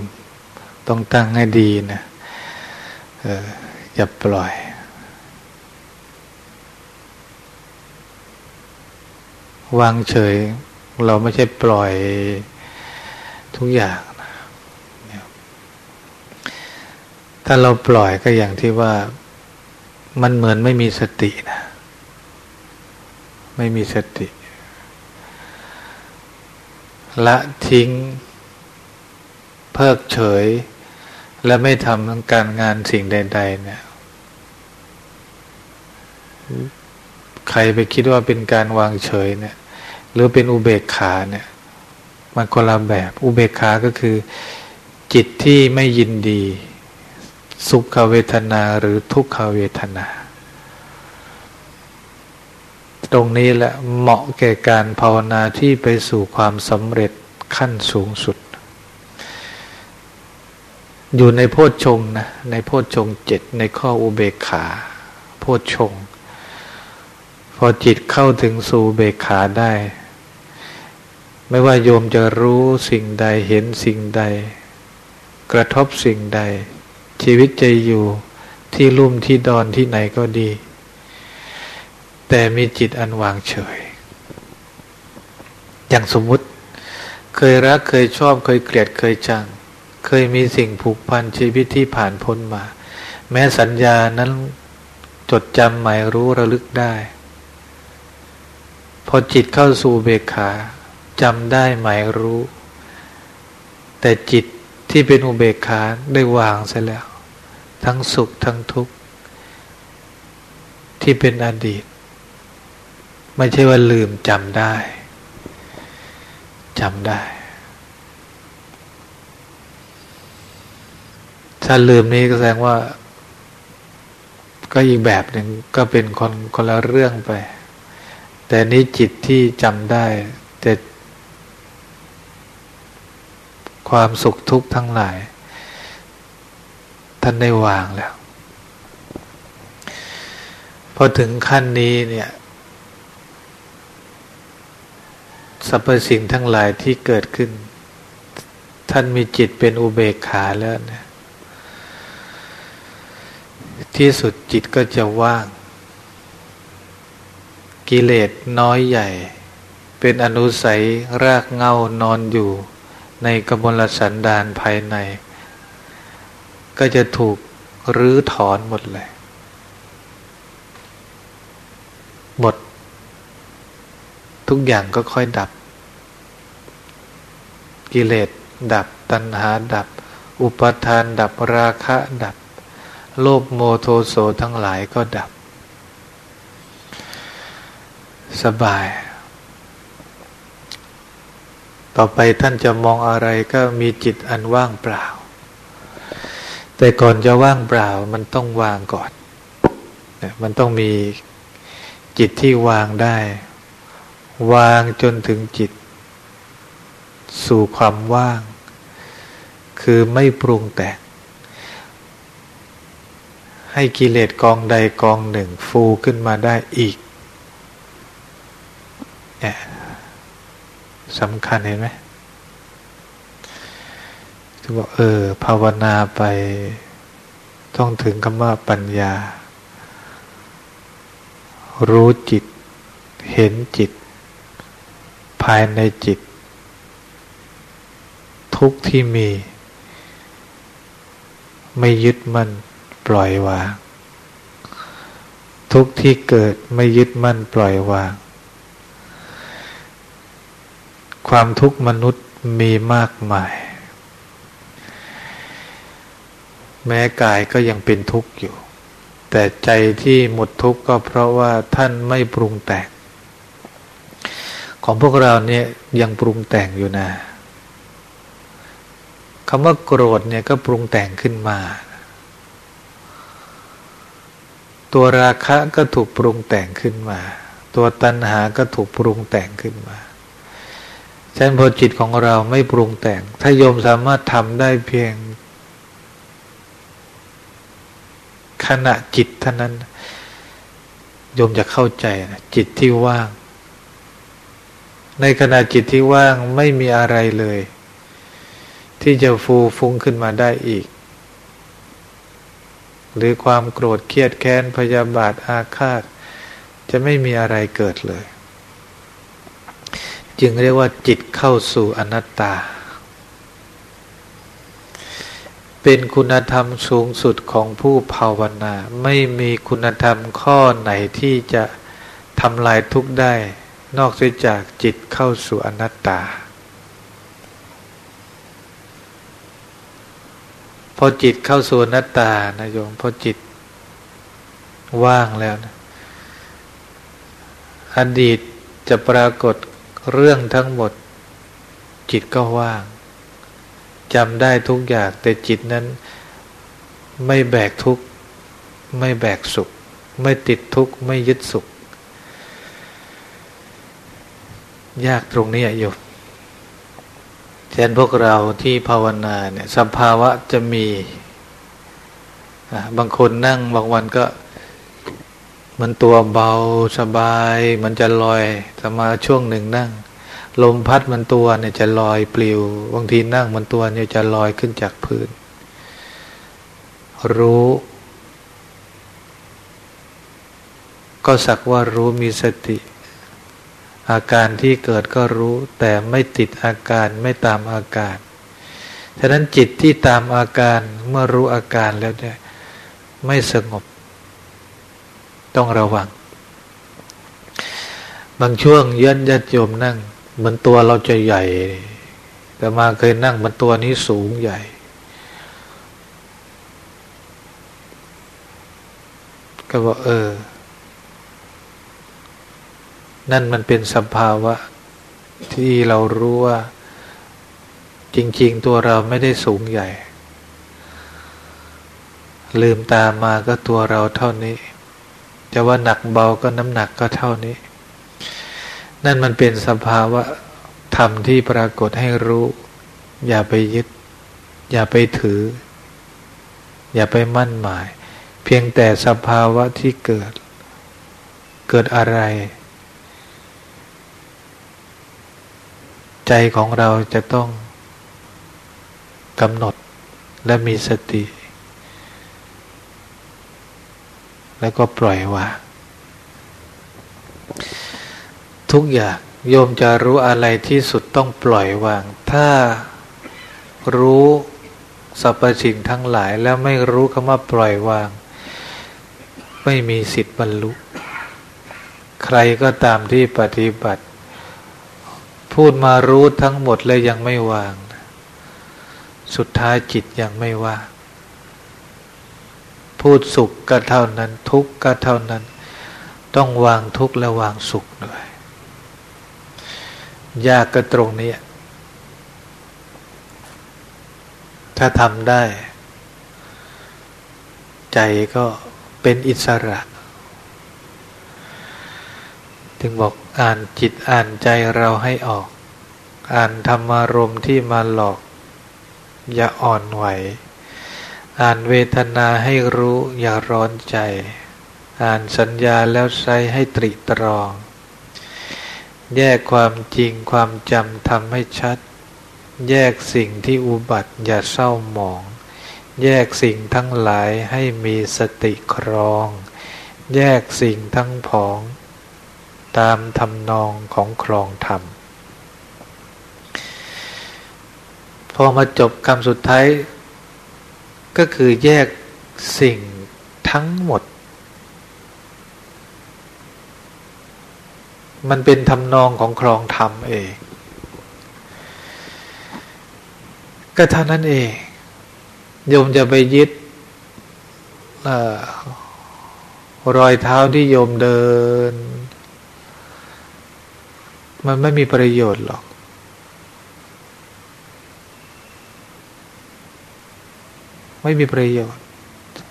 ต้องตั้งให้ดีนะอออย่าปล่อย วางเฉย เราไม่ใช่ปล่อยทุกอย่างถ้าเราปล่อยก็อย่างที่ว่ามันเหมือนไม่มีสตินะ ไม่มีสติ ละทิ้ง เพิกเฉย และไม่ทำการงานสิ่งใด ๆ เนี่ย ใครไปคิดว่าเป็นการวางเฉยเนี่ย หรือเป็นอุเบกขาเนี่ย มันคนละแบบ อุเบกขาก็คือ จิตที่ไม่ยินดี สุขเวทนาหรือทุกขเวทนา ตรงนี้แหละเหมาะแก่การภาวนาที่ไปสู่ความสำเร็จขั้นสูงสุด อยู่ในโพชฌงนะ ในโพชฌงเจ็ดในข้ออุเบกขา โพชฌง พอจิตเข้าถึงสู่เบกขาได้ ไม่ว่าโยมจะรู้สิ่งใดเห็นสิ่งใด กระทบสิ่งใด ชีวิตจะอยู่ที่ลุ่มที่ดอนที่ไหนก็ดี แต่มีจิตอันวางเฉย อย่างสมมุติ เคยรักเคยชอบเคยเกลียดเคยจัง เคยมีสิ่งผูกพันชีวิตที่ผ่านพ้นมา แม้สัญญานั้นจดจำหมายรู้ระลึกได้ พอจิตเข้าสู่เบกขาจำได้หมายรู้ แต่จิตที่เป็นอุเบกขาได้วางเสียแล้ว ทั้งสุขทั้งทุกข์ ที่เป็นอดีต ไม่ใช่ว่าลืมจำได้จำได้ ถ้าลืมนี้ก็แสดงว่า ก็อีกแบบหนึ่งก็เป็นคนคนละเรื่องไป แต่นี้จิตที่จำได้ แต่ ความสุขทุกข์ทั้งหลาย ท่านได้วางแล้ว พอถึงขั้นนี้เนี่ยสรรพสิ่งทั้งหลายที่เกิดขึ้น ท่านมีจิตเป็นอุเบกขาแล้วเนะที่สุดจิตก็จะว่าง กิเลสน้อยใหญ่ เป็นอนุสัยรากเงานอนอยู่ ในกมลสันดานภายใน ก็จะถูกรื้อถอนหมดเลย หมด ทุกอย่างก็ค่อยดับ กิเลสดับตัณหาดับ อุปทานดับราคะดับ โลภโมโทโสทั้งหลายก็ดับ สบาย ต่อไปท่านจะมองอะไรก็มีจิตอันว่างเปล่า แต่ก่อนจะว่างเปล่ามันต้องวางก่อน มันต้องมีจิตที่วางได้ วางจนถึงจิต สู่ความว่าง คือไม่ปรุงแต่งให้กิเลสกองใดกองหนึ่งฟูขึ้นมาได้อีก เนี่ยสำคัญเห็นไหมจะบอกเออ ภาวนาไป ต้องถึงคำว่าปัญญา รู้จิต เห็นจิต ภายในจิต ทุกที่มี ไม่ยึดมั่นปล่อยวาง ทุกที่เกิดไม่ยึดมั่นปล่อยวาง ความทุกข์มนุษย์มีมากมาย แม้กายก็ยังเป็นทุกข์อยู่ แต่ใจที่หมดทุกข์ก็เพราะว่าท่านไม่ปรุงแต่ง ของพวกเราเนี่ยยังปรุงแต่งอยู่นะคำว่าโกรธเนี่ยก็ปรุงแต่งขึ้นมา ตัวราคะก็ถูกปรุงแต่งขึ้นมา ตัวตัณหาก็ถูกปรุงแต่งขึ้นมา ฉะนั้นพอจิตของเราไม่ปรุงแต่ง ถ้าโยมสามารถทำได้เพียง ขณะจิตเท่านั้น โยมจะเข้าใจนะจิตที่ว่าง ในขณะจิตที่ว่างไม่มีอะไรเลย ที่จะฟูฟุ้งขึ้นมาได้อีก หรือความโกรธเครียดแค้นพยาบาทอาฆาต จะไม่มีอะไรเกิดเลย จึงเรียกว่าจิตเข้าสู่อนัตตา เป็นคุณธรรมสูงสุดของผู้ภาวนา ไม่มีคุณธรรมข้อไหนที่จะทำลายทุกข์ได้ นอกเสียจากจิตเข้าสู่อนัตตา พอจิตเข้าสู่อนัตตานะโยมพอจิตว่างแล้วนะอดีตจะปรากฏ เรื่องทั้งหมด จิตก็ว่างจำได้ทุกอย่างแต่จิตนั้น ไม่แบกทุกข์ ไม่แบกสุข ไม่ติดทุกข์ ไม่ยึดสุข ยากตรงนี้อยู่แทนพวกเราที่ภาวนาเนี่ยสภาวะจะมี บางคนนั่งบางวันก็ มันตัวเบาสบาย มันจะลอยสมาช่วงหนึ่งนั่ง ลมพัดมันตัวเนี่ยจะลอยปลิวบางทีนั่งมันตัวเนี่ยจะลอยขึ้นจากพื้น รู้ ก็สักว่ารู้มีสติ อาการที่เกิดก็รู้ แต่ไม่ติดอาการไม่ตามอาการฉะนั้นจิตที่ตามอาการเมื่อรู้อาการแล้วเนี่ยไม่สงบ ต้องระวัง บางช่วงยันยัดโยมนั่ง เหมือนตัวเราจะใหญ่แต่มาเคยนั่งมันตัวนี้สูงใหญ่ ก็บอกเออ นั่นมันเป็นสภาวะ ที่เรารู้ว่า จริง ๆ ตัวเราไม่ได้สูงใหญ่ลืมตามาก็ตัวเราเท่านี้ จะว่าหนักเบาก็น้ำหนักก็เท่านี้ นั่นมันเป็นสภาวะธรรมที่ปรากฏให้รู้ อย่าไปยึด อย่าไปถือ อย่าไปมั่นหมาย เพียงแต่สภาวะที่เกิด เกิดอะไร ใจของเราจะต้องกำหนดและมีสติ แล้วก็ปล่อยวางทุกอย่างโยมจะรู้อะไรที่สุดต้องปล่อยวาง ถ้ารู้สรรพสิ่งทั้งหลายแล้วไม่รู้คำว่าปล่อยวาง ไม่มีสิทธิ์บรรลุ ใครก็ตามที่ปฏิบัติ พูดมารู้ทั้งหมดเลยยังไม่วาง สุดท้ายจิตยังไม่ว่าง พูดสุขก็เท่านั้น ทุกข์ก็เท่านั้น ต้องวางทุกข์และวางสุขด้วยยากก็ตรงนี้ ถ้าทำได้ ใจก็เป็นอิสระ ถึงบอกอ่านจิตอ่านใจเราให้ออก อ่านธรรมารมที่มาหลอก อย่าอ่อนไหว อ่านเวทนาให้รู้อย่าร้อนใจ อ่านสัญญาแล้วใช้ให้ตริตรอง แยกความจริงความจำทำให้ชัด แยกสิ่งที่อุบัติอย่าเศร้าหมอง แยกสิ่งทั้งหลายให้มีสติครอง แยกสิ่งทั้งผอง ตามทำนองของครองธรรม พอมาจบคำสุดท้าย ก็คือแยกสิ่งทั้งหมด มันเป็นทำนองของครองธรรมเองก็เท่านั้นเองโยมจะไปยึดรอยเท้าที่โยมเดิน มันไม่มีประโยชน์หรอก ไม่มีประโยชน์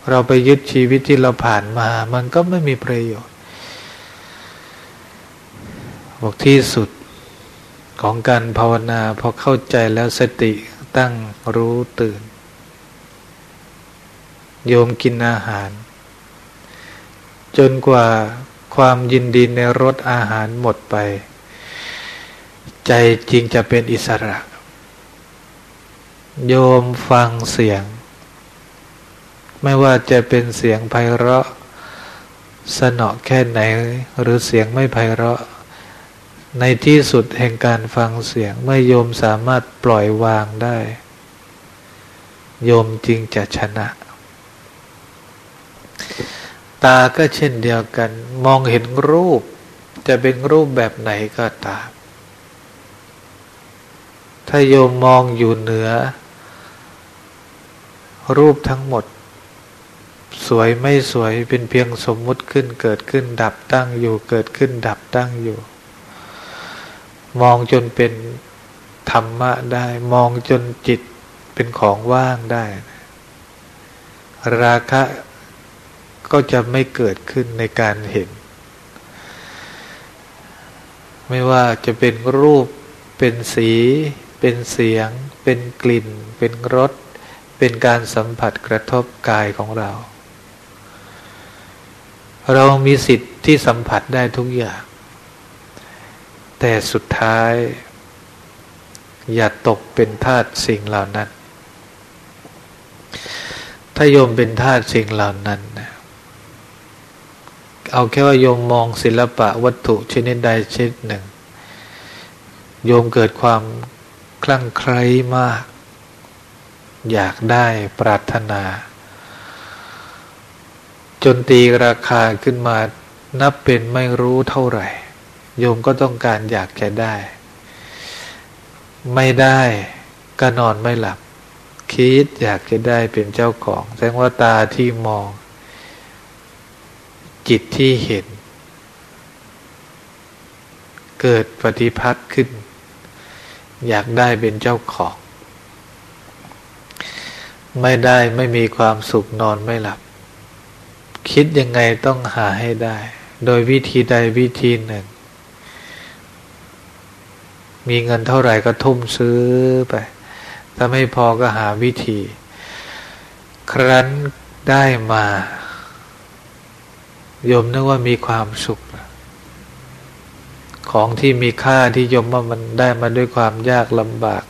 เราไปยึดชีวิตที่เราผ่านมา มันก็ไม่มีประโยชน์บอกที่สุดของการภาวนาพอเข้าใจแล้วสติตั้งรู้ตื่น โยมกินอาหาร จนกว่าความยินดีในรสอาหารหมดไป ใจจริงจะเป็นอิสระ โยมฟังเสียง ไม่ว่าจะเป็นเสียงไพเราะ สนอแค่ไหน หรือเสียงไม่ไพเราะ ในที่สุดแห่งการฟังเสียง เมื่อโยมสามารถปล่อยวางได้ โยมจริงจะชนะ ตาก็เช่นเดียวกัน มองเห็นรูป จะเป็นรูปแบบไหนก็ตาม ถ้าโยมมองอยู่เหนือรูปทั้งหมด สวยไม่สวยเป็นเพียงสมมุติขึ้นเกิดขึ้นดับตั้งอยู่เกิดขึ้นดับตั้งอยู่ มองจนเป็นธรรมะได้ มองจนจิตเป็นของว่างได้ ราคะก็จะไม่เกิดขึ้นในการเห็น ไม่ว่าจะเป็นรูปเป็นสี เป็นเสียง เป็นกลิ่น เป็นรสเป็นการสัมผัสกระทบกายของเรา เรามีสิทธิ์ที่สัมผัสได้ทุกอย่าง แต่สุดท้าย อย่าตกเป็นทาสสิ่งเหล่านั้น ถ้าโยมเป็นทาสสิ่งเหล่านั้นนะเอาแค่ว่าโยมมองศิลปะวัตถุชนิดใดชนิดหนึ่ง โยมเกิดความคลั่งไคล้มาก อยากได้ปรารถนา จนตีราคาขึ้นมา นับเป็นไม่รู้เท่าไหร่ โยมก็ต้องการอยากจะได้ ไม่ได้ก็นอนไม่หลับ คิดอยากจะได้เป็นเจ้าของ แสดงว่าตาที่มอง จิตที่เห็น เกิดปฏิพัทธ์ขึ้น อยากได้เป็นเจ้าของ ไม่ได้ไม่มีความสุขนอนไม่หลับ คิดยังไงต้องหาให้ได้ โดยวิธีใดวิธีหนึ่ง มีเงินเท่าไหร่ก็ทุ่มซื้อไป ถ้าไม่พอก็หาวิธี ครั้นได้มาโยมนึกว่ามีความสุข ของที่มีค่าที่โยมว่ามันได้มาด้วยความยากลำบาก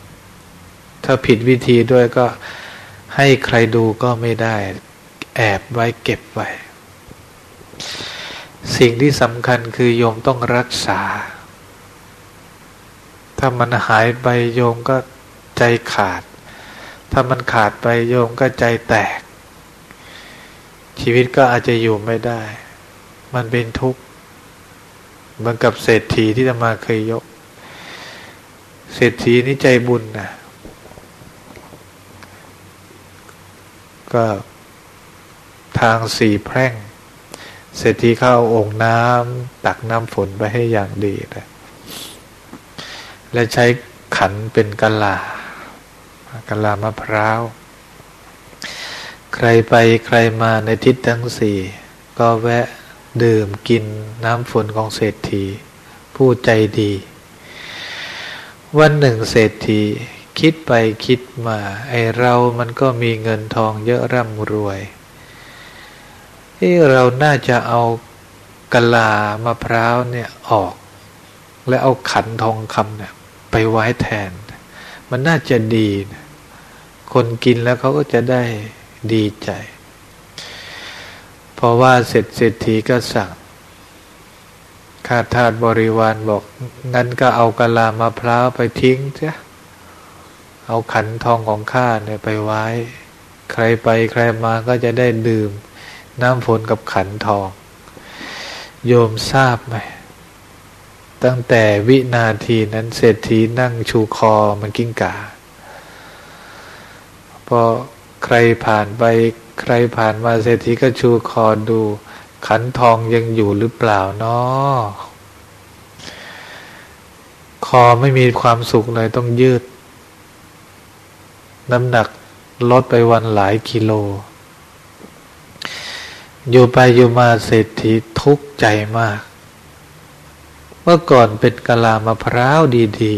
ถ้าผิดวิธีด้วยก็ให้ใครดูก็ไม่ได้ แอบไว้เก็บไว้ สิ่งที่สำคัญคือโยมต้องรักษา ถ้ามันหายไปโยมก็ใจขาด ถ้ามันขาดไปโยมก็ใจแตก ชีวิตก็อาจจะอยู่ไม่ได้ มันเป็นทุกข์เหมือนกับเศรษฐีที่จะมาเคยยก เศรษฐีนี่ใจบุญนะก็ ทางสี่แพร่ง เศรษฐีเข้าองค์น้ำตักน้ำฝนไปให้อย่างดีนะและใช้ขันเป็นกะลากะลามะพร้าว ใครไปใครมาในทิศทั้งสี่ก็แวะดื่มกินน้ำฝนของเศรษฐี ผู้ใจดี วันหนึ่งเศรษฐีคิดไปคิดมา ไอเรามันก็มีเงินทองเยอะร่ำรวย เอ้เราน่าจะเอากะลามะพร้าวเนี่ยออก และเอาขันทองคำเนี่ยไปไว้แทน มันน่าจะดีนะคนกินแล้วเขาก็จะได้ดีใจ เพอว่าเสร็จเศรษฐีก็สั่งข้าทาสบริวารบอกงั้นก็เอากะลามะพร้าวไปทิ้งจ้ะเอาขันทองของข้าเนี่ยไปไว้ ใครไปใครมาก็จะได้ดื่ม น้ำฝนกับขันทอง โยมทราบไหม ตั้งแต่วินาทีนั้นเศรษฐีนั่งชูคอมันกิ้งกาพอใครผ่านไปใครผ่านมาเศรษฐีก็ชูคอดู ขันทองยังอยู่หรือเปล่าเนาะคอไม่มีความสุขเลยต้องยืด น้ำหนักลดไปวันหลายกิโล อยู่ไปอยู่มาเศรษฐีทุกข์ใจมาก เมื่อก่อนเป็นกะลามะพร้าวดี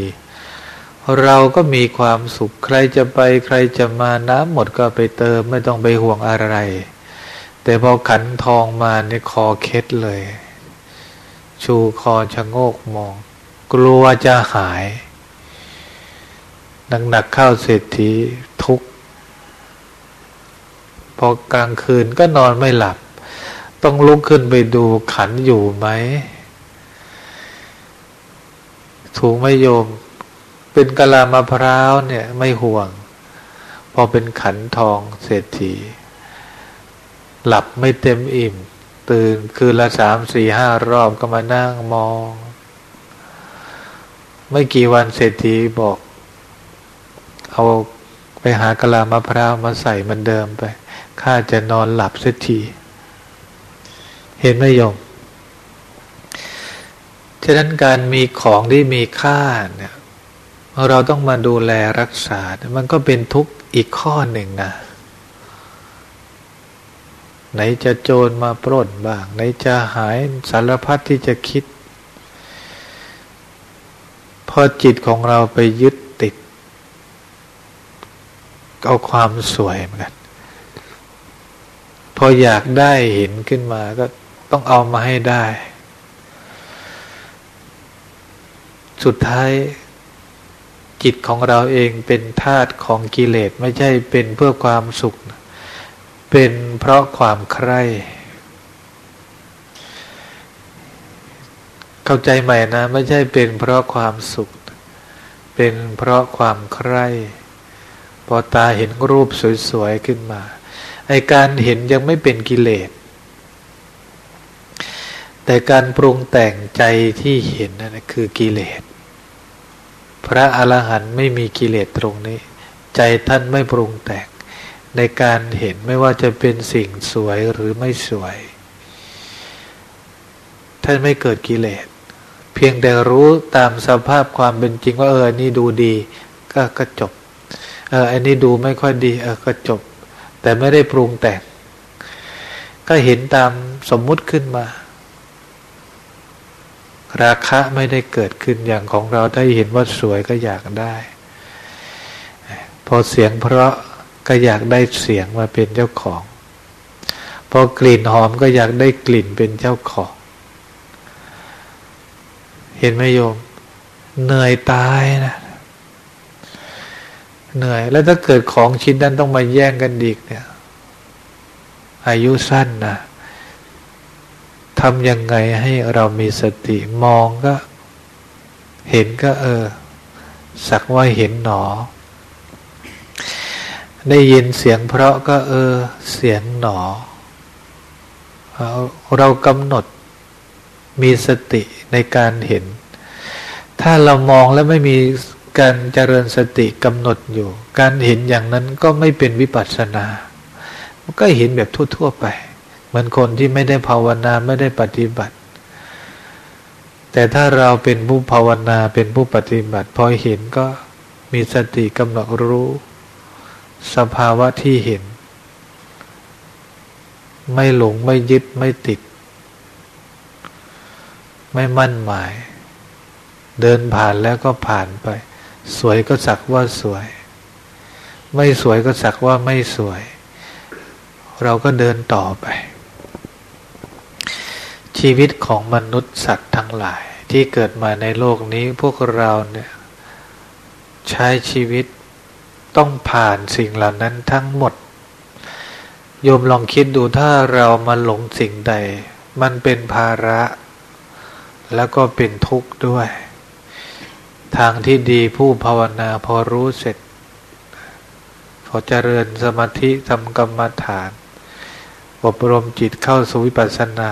ๆ เราก็มีความสุขใครจะไปใครจะมาน้ำหมดก็ไปเติมไม่ต้องไปห่วงอะไร แต่พอขันทองมาเนี่ยคอเคล็ดเลย ชูคอชะโงกมอง กลัวจะหาย หนักๆเข้าเศรษฐีทุกข์พอกลางคืนก็นอนไม่หลับ ต้องลุกขึ้นไปดูขันอยู่ไหม ถูกไม่โยม เป็นกะลามะพร้าวเนี่ย ไม่ห่วง พอเป็นขันทองเศรษฐี หลับไม่เต็มอิ่ม ตื่นคืนละสามสี่ห้ารอบก็มานั่งมอง ไม่กี่วันเศรษฐีบอก เอาไปหากะลามะพร้าวมาใส่มันเดิมไปข้าจะนอนหลับเสียที เห็นไหมโยมฉะนั้นการมีของที่มีค่าเนี่ยเราต้องมาดูแลรักษา มันก็เป็นทุกข์อีกข้อหนึ่งนะ ไหนจะโจรมาปล้นบ้าง ไหนจะหายสารพัดที่จะคิด พอจิตของเราไปยึดติด เอาความสวยเหมือนกัน พออยากได้เห็นขึ้นมาก็ ต้องเอามาให้ได้ สุดท้ายจิตของเราเองเป็นธาตุของกิเลสไม่ใช่เป็นเพื่อความสุข เป็นเพราะความใคร่ เข้าใจใหม่นะ ไม่ใช่เป็นเพราะความสุข เป็นเพราะความใคร่ พอตาเห็นรูปสวยๆขึ้นมาไอการเห็นยังไม่เป็นกิเลส แต่การปรุงแต่งใจที่เห็นนั่นคือกิเลส พระอรหันต์ไม่มีกิเลสตรงนี้ ใจท่านไม่ปรุงแต่งในการเห็นไม่ว่าจะเป็นสิ่งสวยหรือไม่สวย ท่านไม่เกิดกิเลส เพียงแต่รู้ตามสภาพความเป็นจริงว่าเออนี่ดูดี ก็ก็จบ เอออันนี้ดูไม่ค่อยดี เออก็จบ แต่ไม่ได้ปรุงแต่ง ก็เห็นตามสมมุติขึ้นมา ราคะไม่ได้เกิดขึ้นอย่างของเราได้เห็นว่าสวยก็อยากได้ พอเสียงเพราะก็อยากได้เสียงมาเป็นเจ้าของ พอกลิ่นหอมก็อยากได้กลิ่นเป็นเจ้าของ เห็นไหมโยม เหนื่อยตายนะเหนื่อย แล้วถ้าเกิดของชิ้นนั้นต้องมาแย่งกันดีกเนี่ย อายุสั้นนะ ทำยังไงให้เรามีสติมองก็ เห็นก็เออ สักว่าเห็นหนอ ได้ยินเสียงเพราะก็เออ เสียงหนอ เรากำหนดมีสติในการเห็น ถ้าเรามองแล้วไม่มีการเจริญสติกำหนดอยู่ การเห็นอย่างนั้นก็ไม่เป็นวิปัสสนา ก็เห็นแบบทั่ว ๆ ไป มือนคนที่ไม่ได้ภาวนาไม่ได้ปฏิบัติ แต่ถ้าเราเป็นผู้ภาวนาเป็นผู้ปฏิบัติ พอเห็นก็มีสติกำหนดรู้ สภาวะที่เห็น ไม่หลงไม่ยึดไม่ติด ไม่มั่นหมาย เดินผ่านแล้วก็ผ่านไป สวยก็สักว่าสวย ไม่สวยก็สักว่าไม่สวยเราก็เดินต่อไป ชีวิตของมนุษย์สัตว์ทั้งหลาย ที่เกิดมาในโลกนี้พวกเราเนี่ยใช้ชีวิตต้องผ่านสิ่งเหล่านั้นทั้งหมด โยมลองคิดดูถ้าเรามาหลงสิ่งใด มันเป็นภาระ แล้วก็เป็นทุกข์ด้วย ทางที่ดีผู้ภาวนาพอรู้เสร็จ พอเจริญสมาธิทำกรรมฐาน อบรมจิตเข้าสู่วิปัสสนา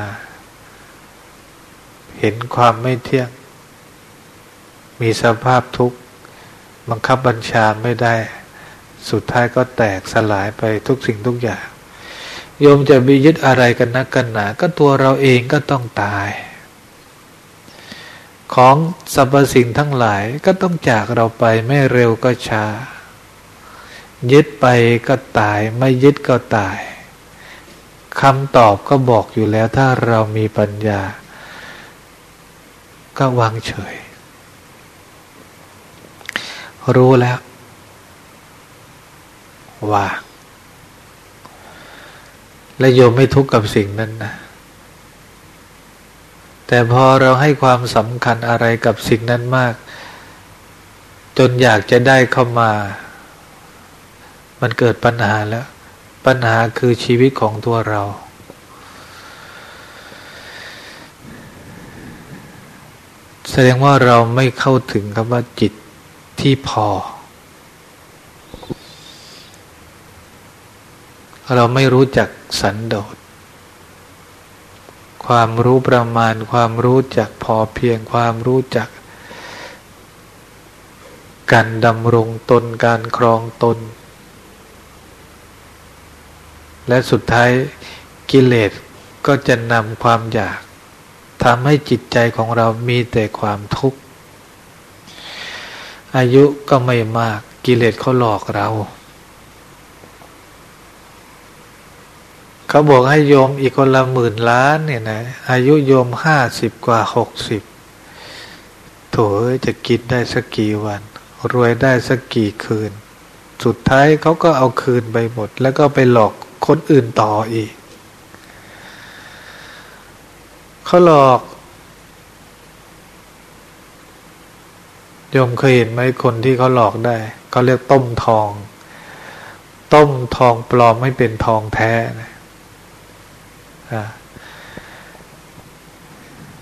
เห็นความไม่เที่ยง มีสภาพทุกข์ บังคับบัญชาไม่ได้ สุดท้ายก็แตกสลายไปทุกสิ่งทุกอย่าง โยมจะไปยึดอะไรกันนักกันหนา ก็ตัวเราเองก็ต้องตาย ของสรรพสิ่งทั้งหลายก็ต้องจากเราไปไม่เร็วก็ช้า ยึดไปก็ตาย ไม่ยึดก็ตายคำตอบก็บอกอยู่แล้วถ้าเรามีปัญญา ก็วางเฉย รู้แล้ววางและโยมไม่ทุกข์กับสิ่งนั้นนะ แต่พอเราให้ความสำคัญอะไรกับสิ่งนั้นมาก จนอยากจะได้เข้ามา มันเกิดปัญหาแล้ว ปัญหาคือชีวิตของตัวเรา แสดงว่าเราไม่เข้าถึงคำว่าจิตที่พอ เราไม่รู้จักสันโดษ ความรู้ประมาณ ความรู้จักพอเพียง ความรู้จัก การดำรงตน การครองตน และสุดท้ายกิเลสก็จะนำความอยาก ทำให้จิตใจของเรามีแต่ความทุกข์ อายุก็ไม่มากกิเลสเขาหลอกเราเขาบอกให้โยมอีกคนละหมื่นล้านเนี่ยนะอายุโยมห้าสิบกว่าหกสิบโถจะกินได้สักกี่วัน รวยได้สักกี่คืน สุดท้ายเขาก็เอาคืนไปหมด แล้วก็ไปหลอกคนอื่นต่ออีก เขาหลอกโยมเคยเห็นไหมคนที่เขาหลอกได้เขาเรียกต้มทอง ต้มทองปลอมไม่เป็นทองแท้นะ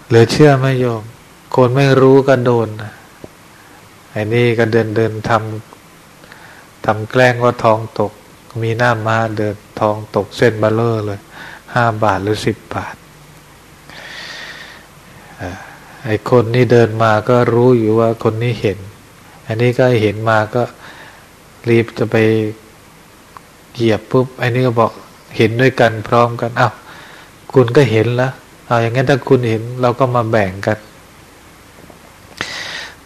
เหลือเชื่อไหมโยม คนไม่รู้ก็โดนไอ้นี่ก็เดินเดินทำทำแกล้งว่าทองตก มีหน้ามาเดินทองตกเส้นบาเลอร์เลยห้าบาทหรือสิบบาท ไอ้คนนี่เดินมาก็รู้อยู่ว่าคนนี้เห็น อันนี้ก็เห็นมาก็รีบจะไปเหยียบปุ๊บไอ้นี่ก็บอกเห็นด้วยกันพร้อมกันอ้าวคุณก็เห็นแล้วเอาอย่างงั้นถ้าคุณเห็นเราก็มาแบ่งกัน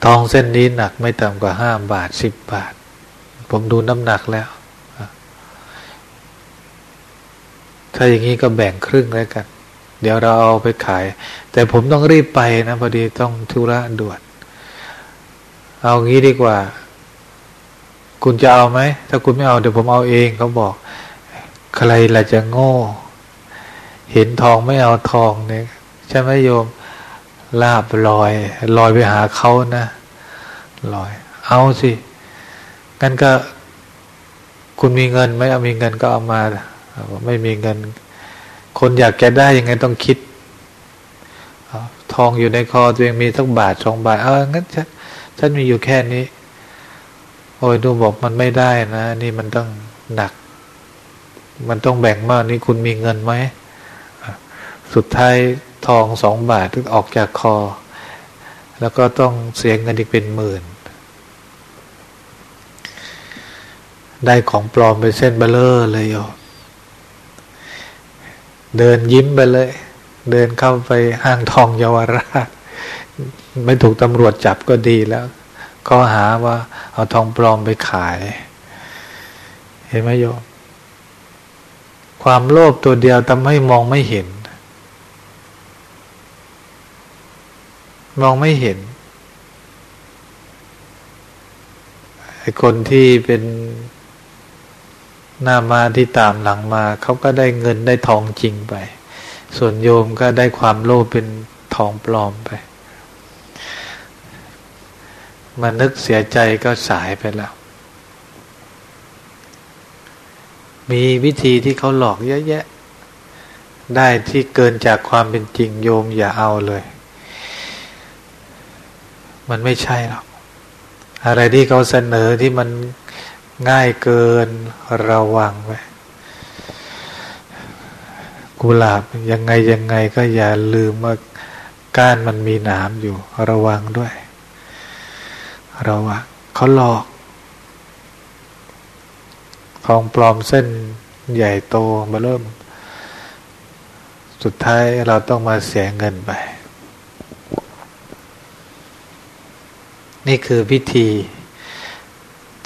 ทองเส้นนี้หนักไม่ต่ำกว่าห้าบาทสิบบาท ผมดูน้ำหนักแล้ว ถ้าอย่างนี้ก็แบ่งครึ่งแล้วกัน เดี๋ยวเราเอาไปขาย แต่ผมต้องรีบไปนะพอดีต้องธุระด่วนเอางี้ดีกว่า คุณจะเอาไหมถ้าคุณไม่เอาเดี๋ยวผมเอาเองเขาบอก ใครล่ะจะโง่ เห็นทองไม่เอาทองเนี่ยใช่ไหมโยมลาบลอยลอยไปหาเขานะลอย เอาสิงั้นก็ คุณมีเงินไหมเอามีเงินก็เอามาไม่มีเงิน คนอยากแกได้ยังไงต้องคิดทองอยู่ในคอตัวเองมีสักบาทสองบาทเอองั้นฉันฉันมีอยู่แค่นี้ โอ้ยดูบอกมันไม่ได้นะ นี่มันต้องหนัก มันต้องแบ่งมากนี่คุณมีเงินไหมสุดท้ายทองสองบาททึกออกจากคอ แล้วก็ต้องเสียเงินอีกเป็นหมื่น ได้ของปลอมไปเส้นเบลเลอร์เลยโย เดินยิ้มไปเลย เดินเข้าไปห้างทองเยาวราช ไม่ถูกตำรวจจับก็ดีแล้ว ก็หาว่า เอาทองปลอมไปขาย เห็นไหมโยม ความโลภตัวเดียวทำให้มองไม่เห็น มองไม่เห็นไอ้คนที่เป็น หน้ามาที่ตามหลังมาเขาก็ได้เงินได้ทองจริงไป ส่วนโยมก็ได้ความโลภเป็นทองปลอมไป มานึกเสียใจก็สายไปแล้ว มีวิธีที่เขาหลอกเยอะแยะ ได้ที่เกินจากความเป็นจริงโยมอย่าเอาเลย มันไม่ใช่หรอก อะไรที่เขาเสนอที่มัน ง่ายเกินระวังไว้กุหลาบยังไงยังไงก็อย่าลืมว่าก้านมันมีหนามอยู่ ระวังด้วย ระวังเขาหลอกทองปลอมเส้นใหญ่โตมาเริ่ม สุดท้ายเราต้องมาเสียเงินไป นี่คือพิธี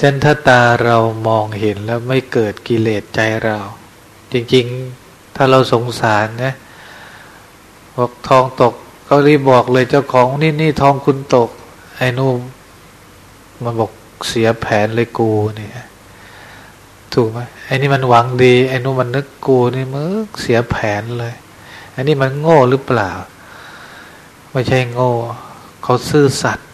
จันถ้าตาเรามองเห็นแล้วไม่เกิดกิเลสใจเรา จริงๆ ถ้าเราสงสารนะบอกทองตกก็รีบบอกเลยเจ้าของนี่นี่ทองคุณตก ไอ้นู่มมันบอกเสียแผนเลยกูเนี่ยถูกไหมไอ้นี่มันหวังดีไอ้นู่มันนึกกูนี่มึงเสียแผนเลยไอ้นี่มันโง่หรือเปล่า ไม่ใช่โง่ เขาซื่อสัตย์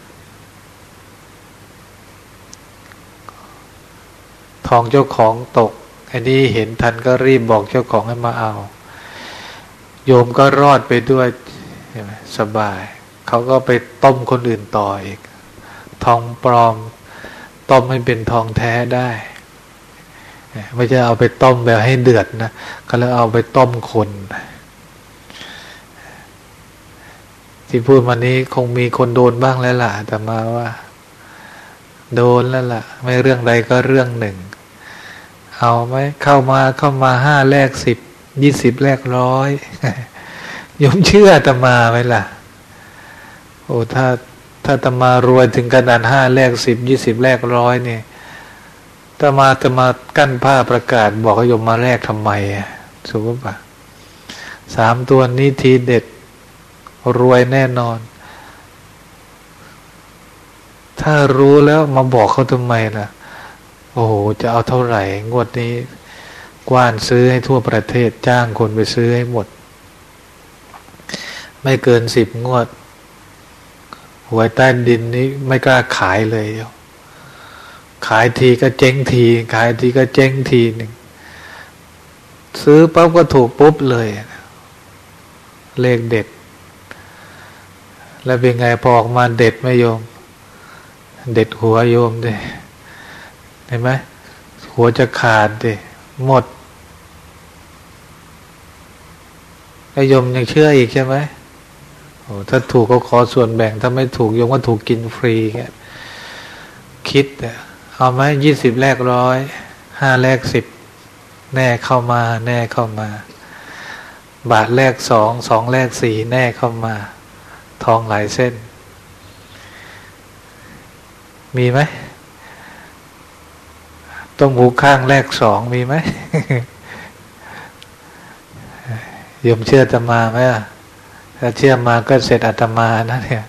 ทองเจ้าของตก อันนี้เห็นทันก็รีบบอกเจ้าของให้มาเอา โยมก็รอดไปด้วยสบาย เขาก็ไปต้มคนอื่นต่ออีก ทองปลอม ต้มให้เป็นทองแท้ได้ ไม่ใช่เอาไปต้มแบบให้เดือดนะเขาเลยเอาไปต้มคน ที่พูดมานี้คงมีคนโดนบ้างแล้วล่ะ แต่มาว่าโดนแล้วล่ะ ไม่เรื่องใดก็เรื่องหนึ่ง เอาไหมเข้ามาเข้ามาห้าแรกสิบยี่สิบแรกร้อยยมเชื่อตมาไหมล่ะ โอ้ถ้าถ้าตมารวยถึงขนาดห้าแรกสิบยี่สิบแรกร้อยเนี่ยตมาจะมากั้นผ้าประกาศ บอกให้ยมมาแรกทำไมอะสุภาพสามตัวนี้ทีเด็ดรวยแน่นอน ถ้ารู้แล้วมาบอกเขาทำไมล่ะ โอ้โหจะเอาเท่าไหร่ งวดนี้ กว้านซื้อให้ทั่วประเทศจ้างคนไปซื้อให้หมด ไม่เกินสิบงวดหวยใต้ดินนี้ไม่กล้าขายเลยขายทีก็เจ๊งที ขายทีก็เจ๊งทีหนึ่งซื้อปั๊บก็ถูกปุ๊บเลย เลขเด็ด แล้วเป็นไงพอออกมาเด็ดไม่โยม เด็ดหัวโยมดิ เห็นไหมหัวจะขาดดิหมดไอ้ยมยังเชื่ออีกใช่ไหมโอ้ถ้าถูกก็ขอส่วนแบ่ง ถ้าไม่ถูกยมก็ถูกกินฟรีแกคิดเนี่ยเอาไหมยี่สิบแรกร้อยห้าแรกสิบแน่เข้ามา แน่เข้ามา บาทแรกสองสองแรกสี่แน่เข้ามา ทองหลายเส้น มีไหม ต้มหูข้างแรกสองมีไหมยมเชื่อตมาไหมถ้าเชื่อมาก็เสร็จอาตมานะเนี่ย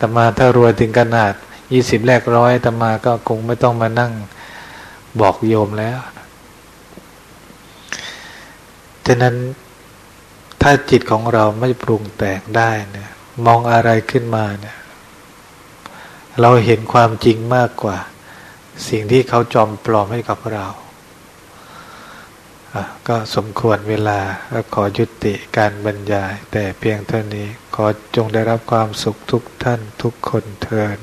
ตมาถ้ารวยถึงขนาดยี่สิบแรกร้อยตมาก็คงไม่ต้องมานั่งบอกโยมแล้วฉะนั้นถ้าจิตของเราไม่ปรุงแต่งได้เนี่ย มองอะไรขึ้นมาเนี่ย เราเห็นความจริงมากกว่า สิ่งที่เขาจอมปลอมให้กับเรา ก็สมควรเวลาก็ขอยุติการบรรยาย แต่เพียงเท่านี้ขอจงได้รับความสุขทุกท่านทุกคนเทิน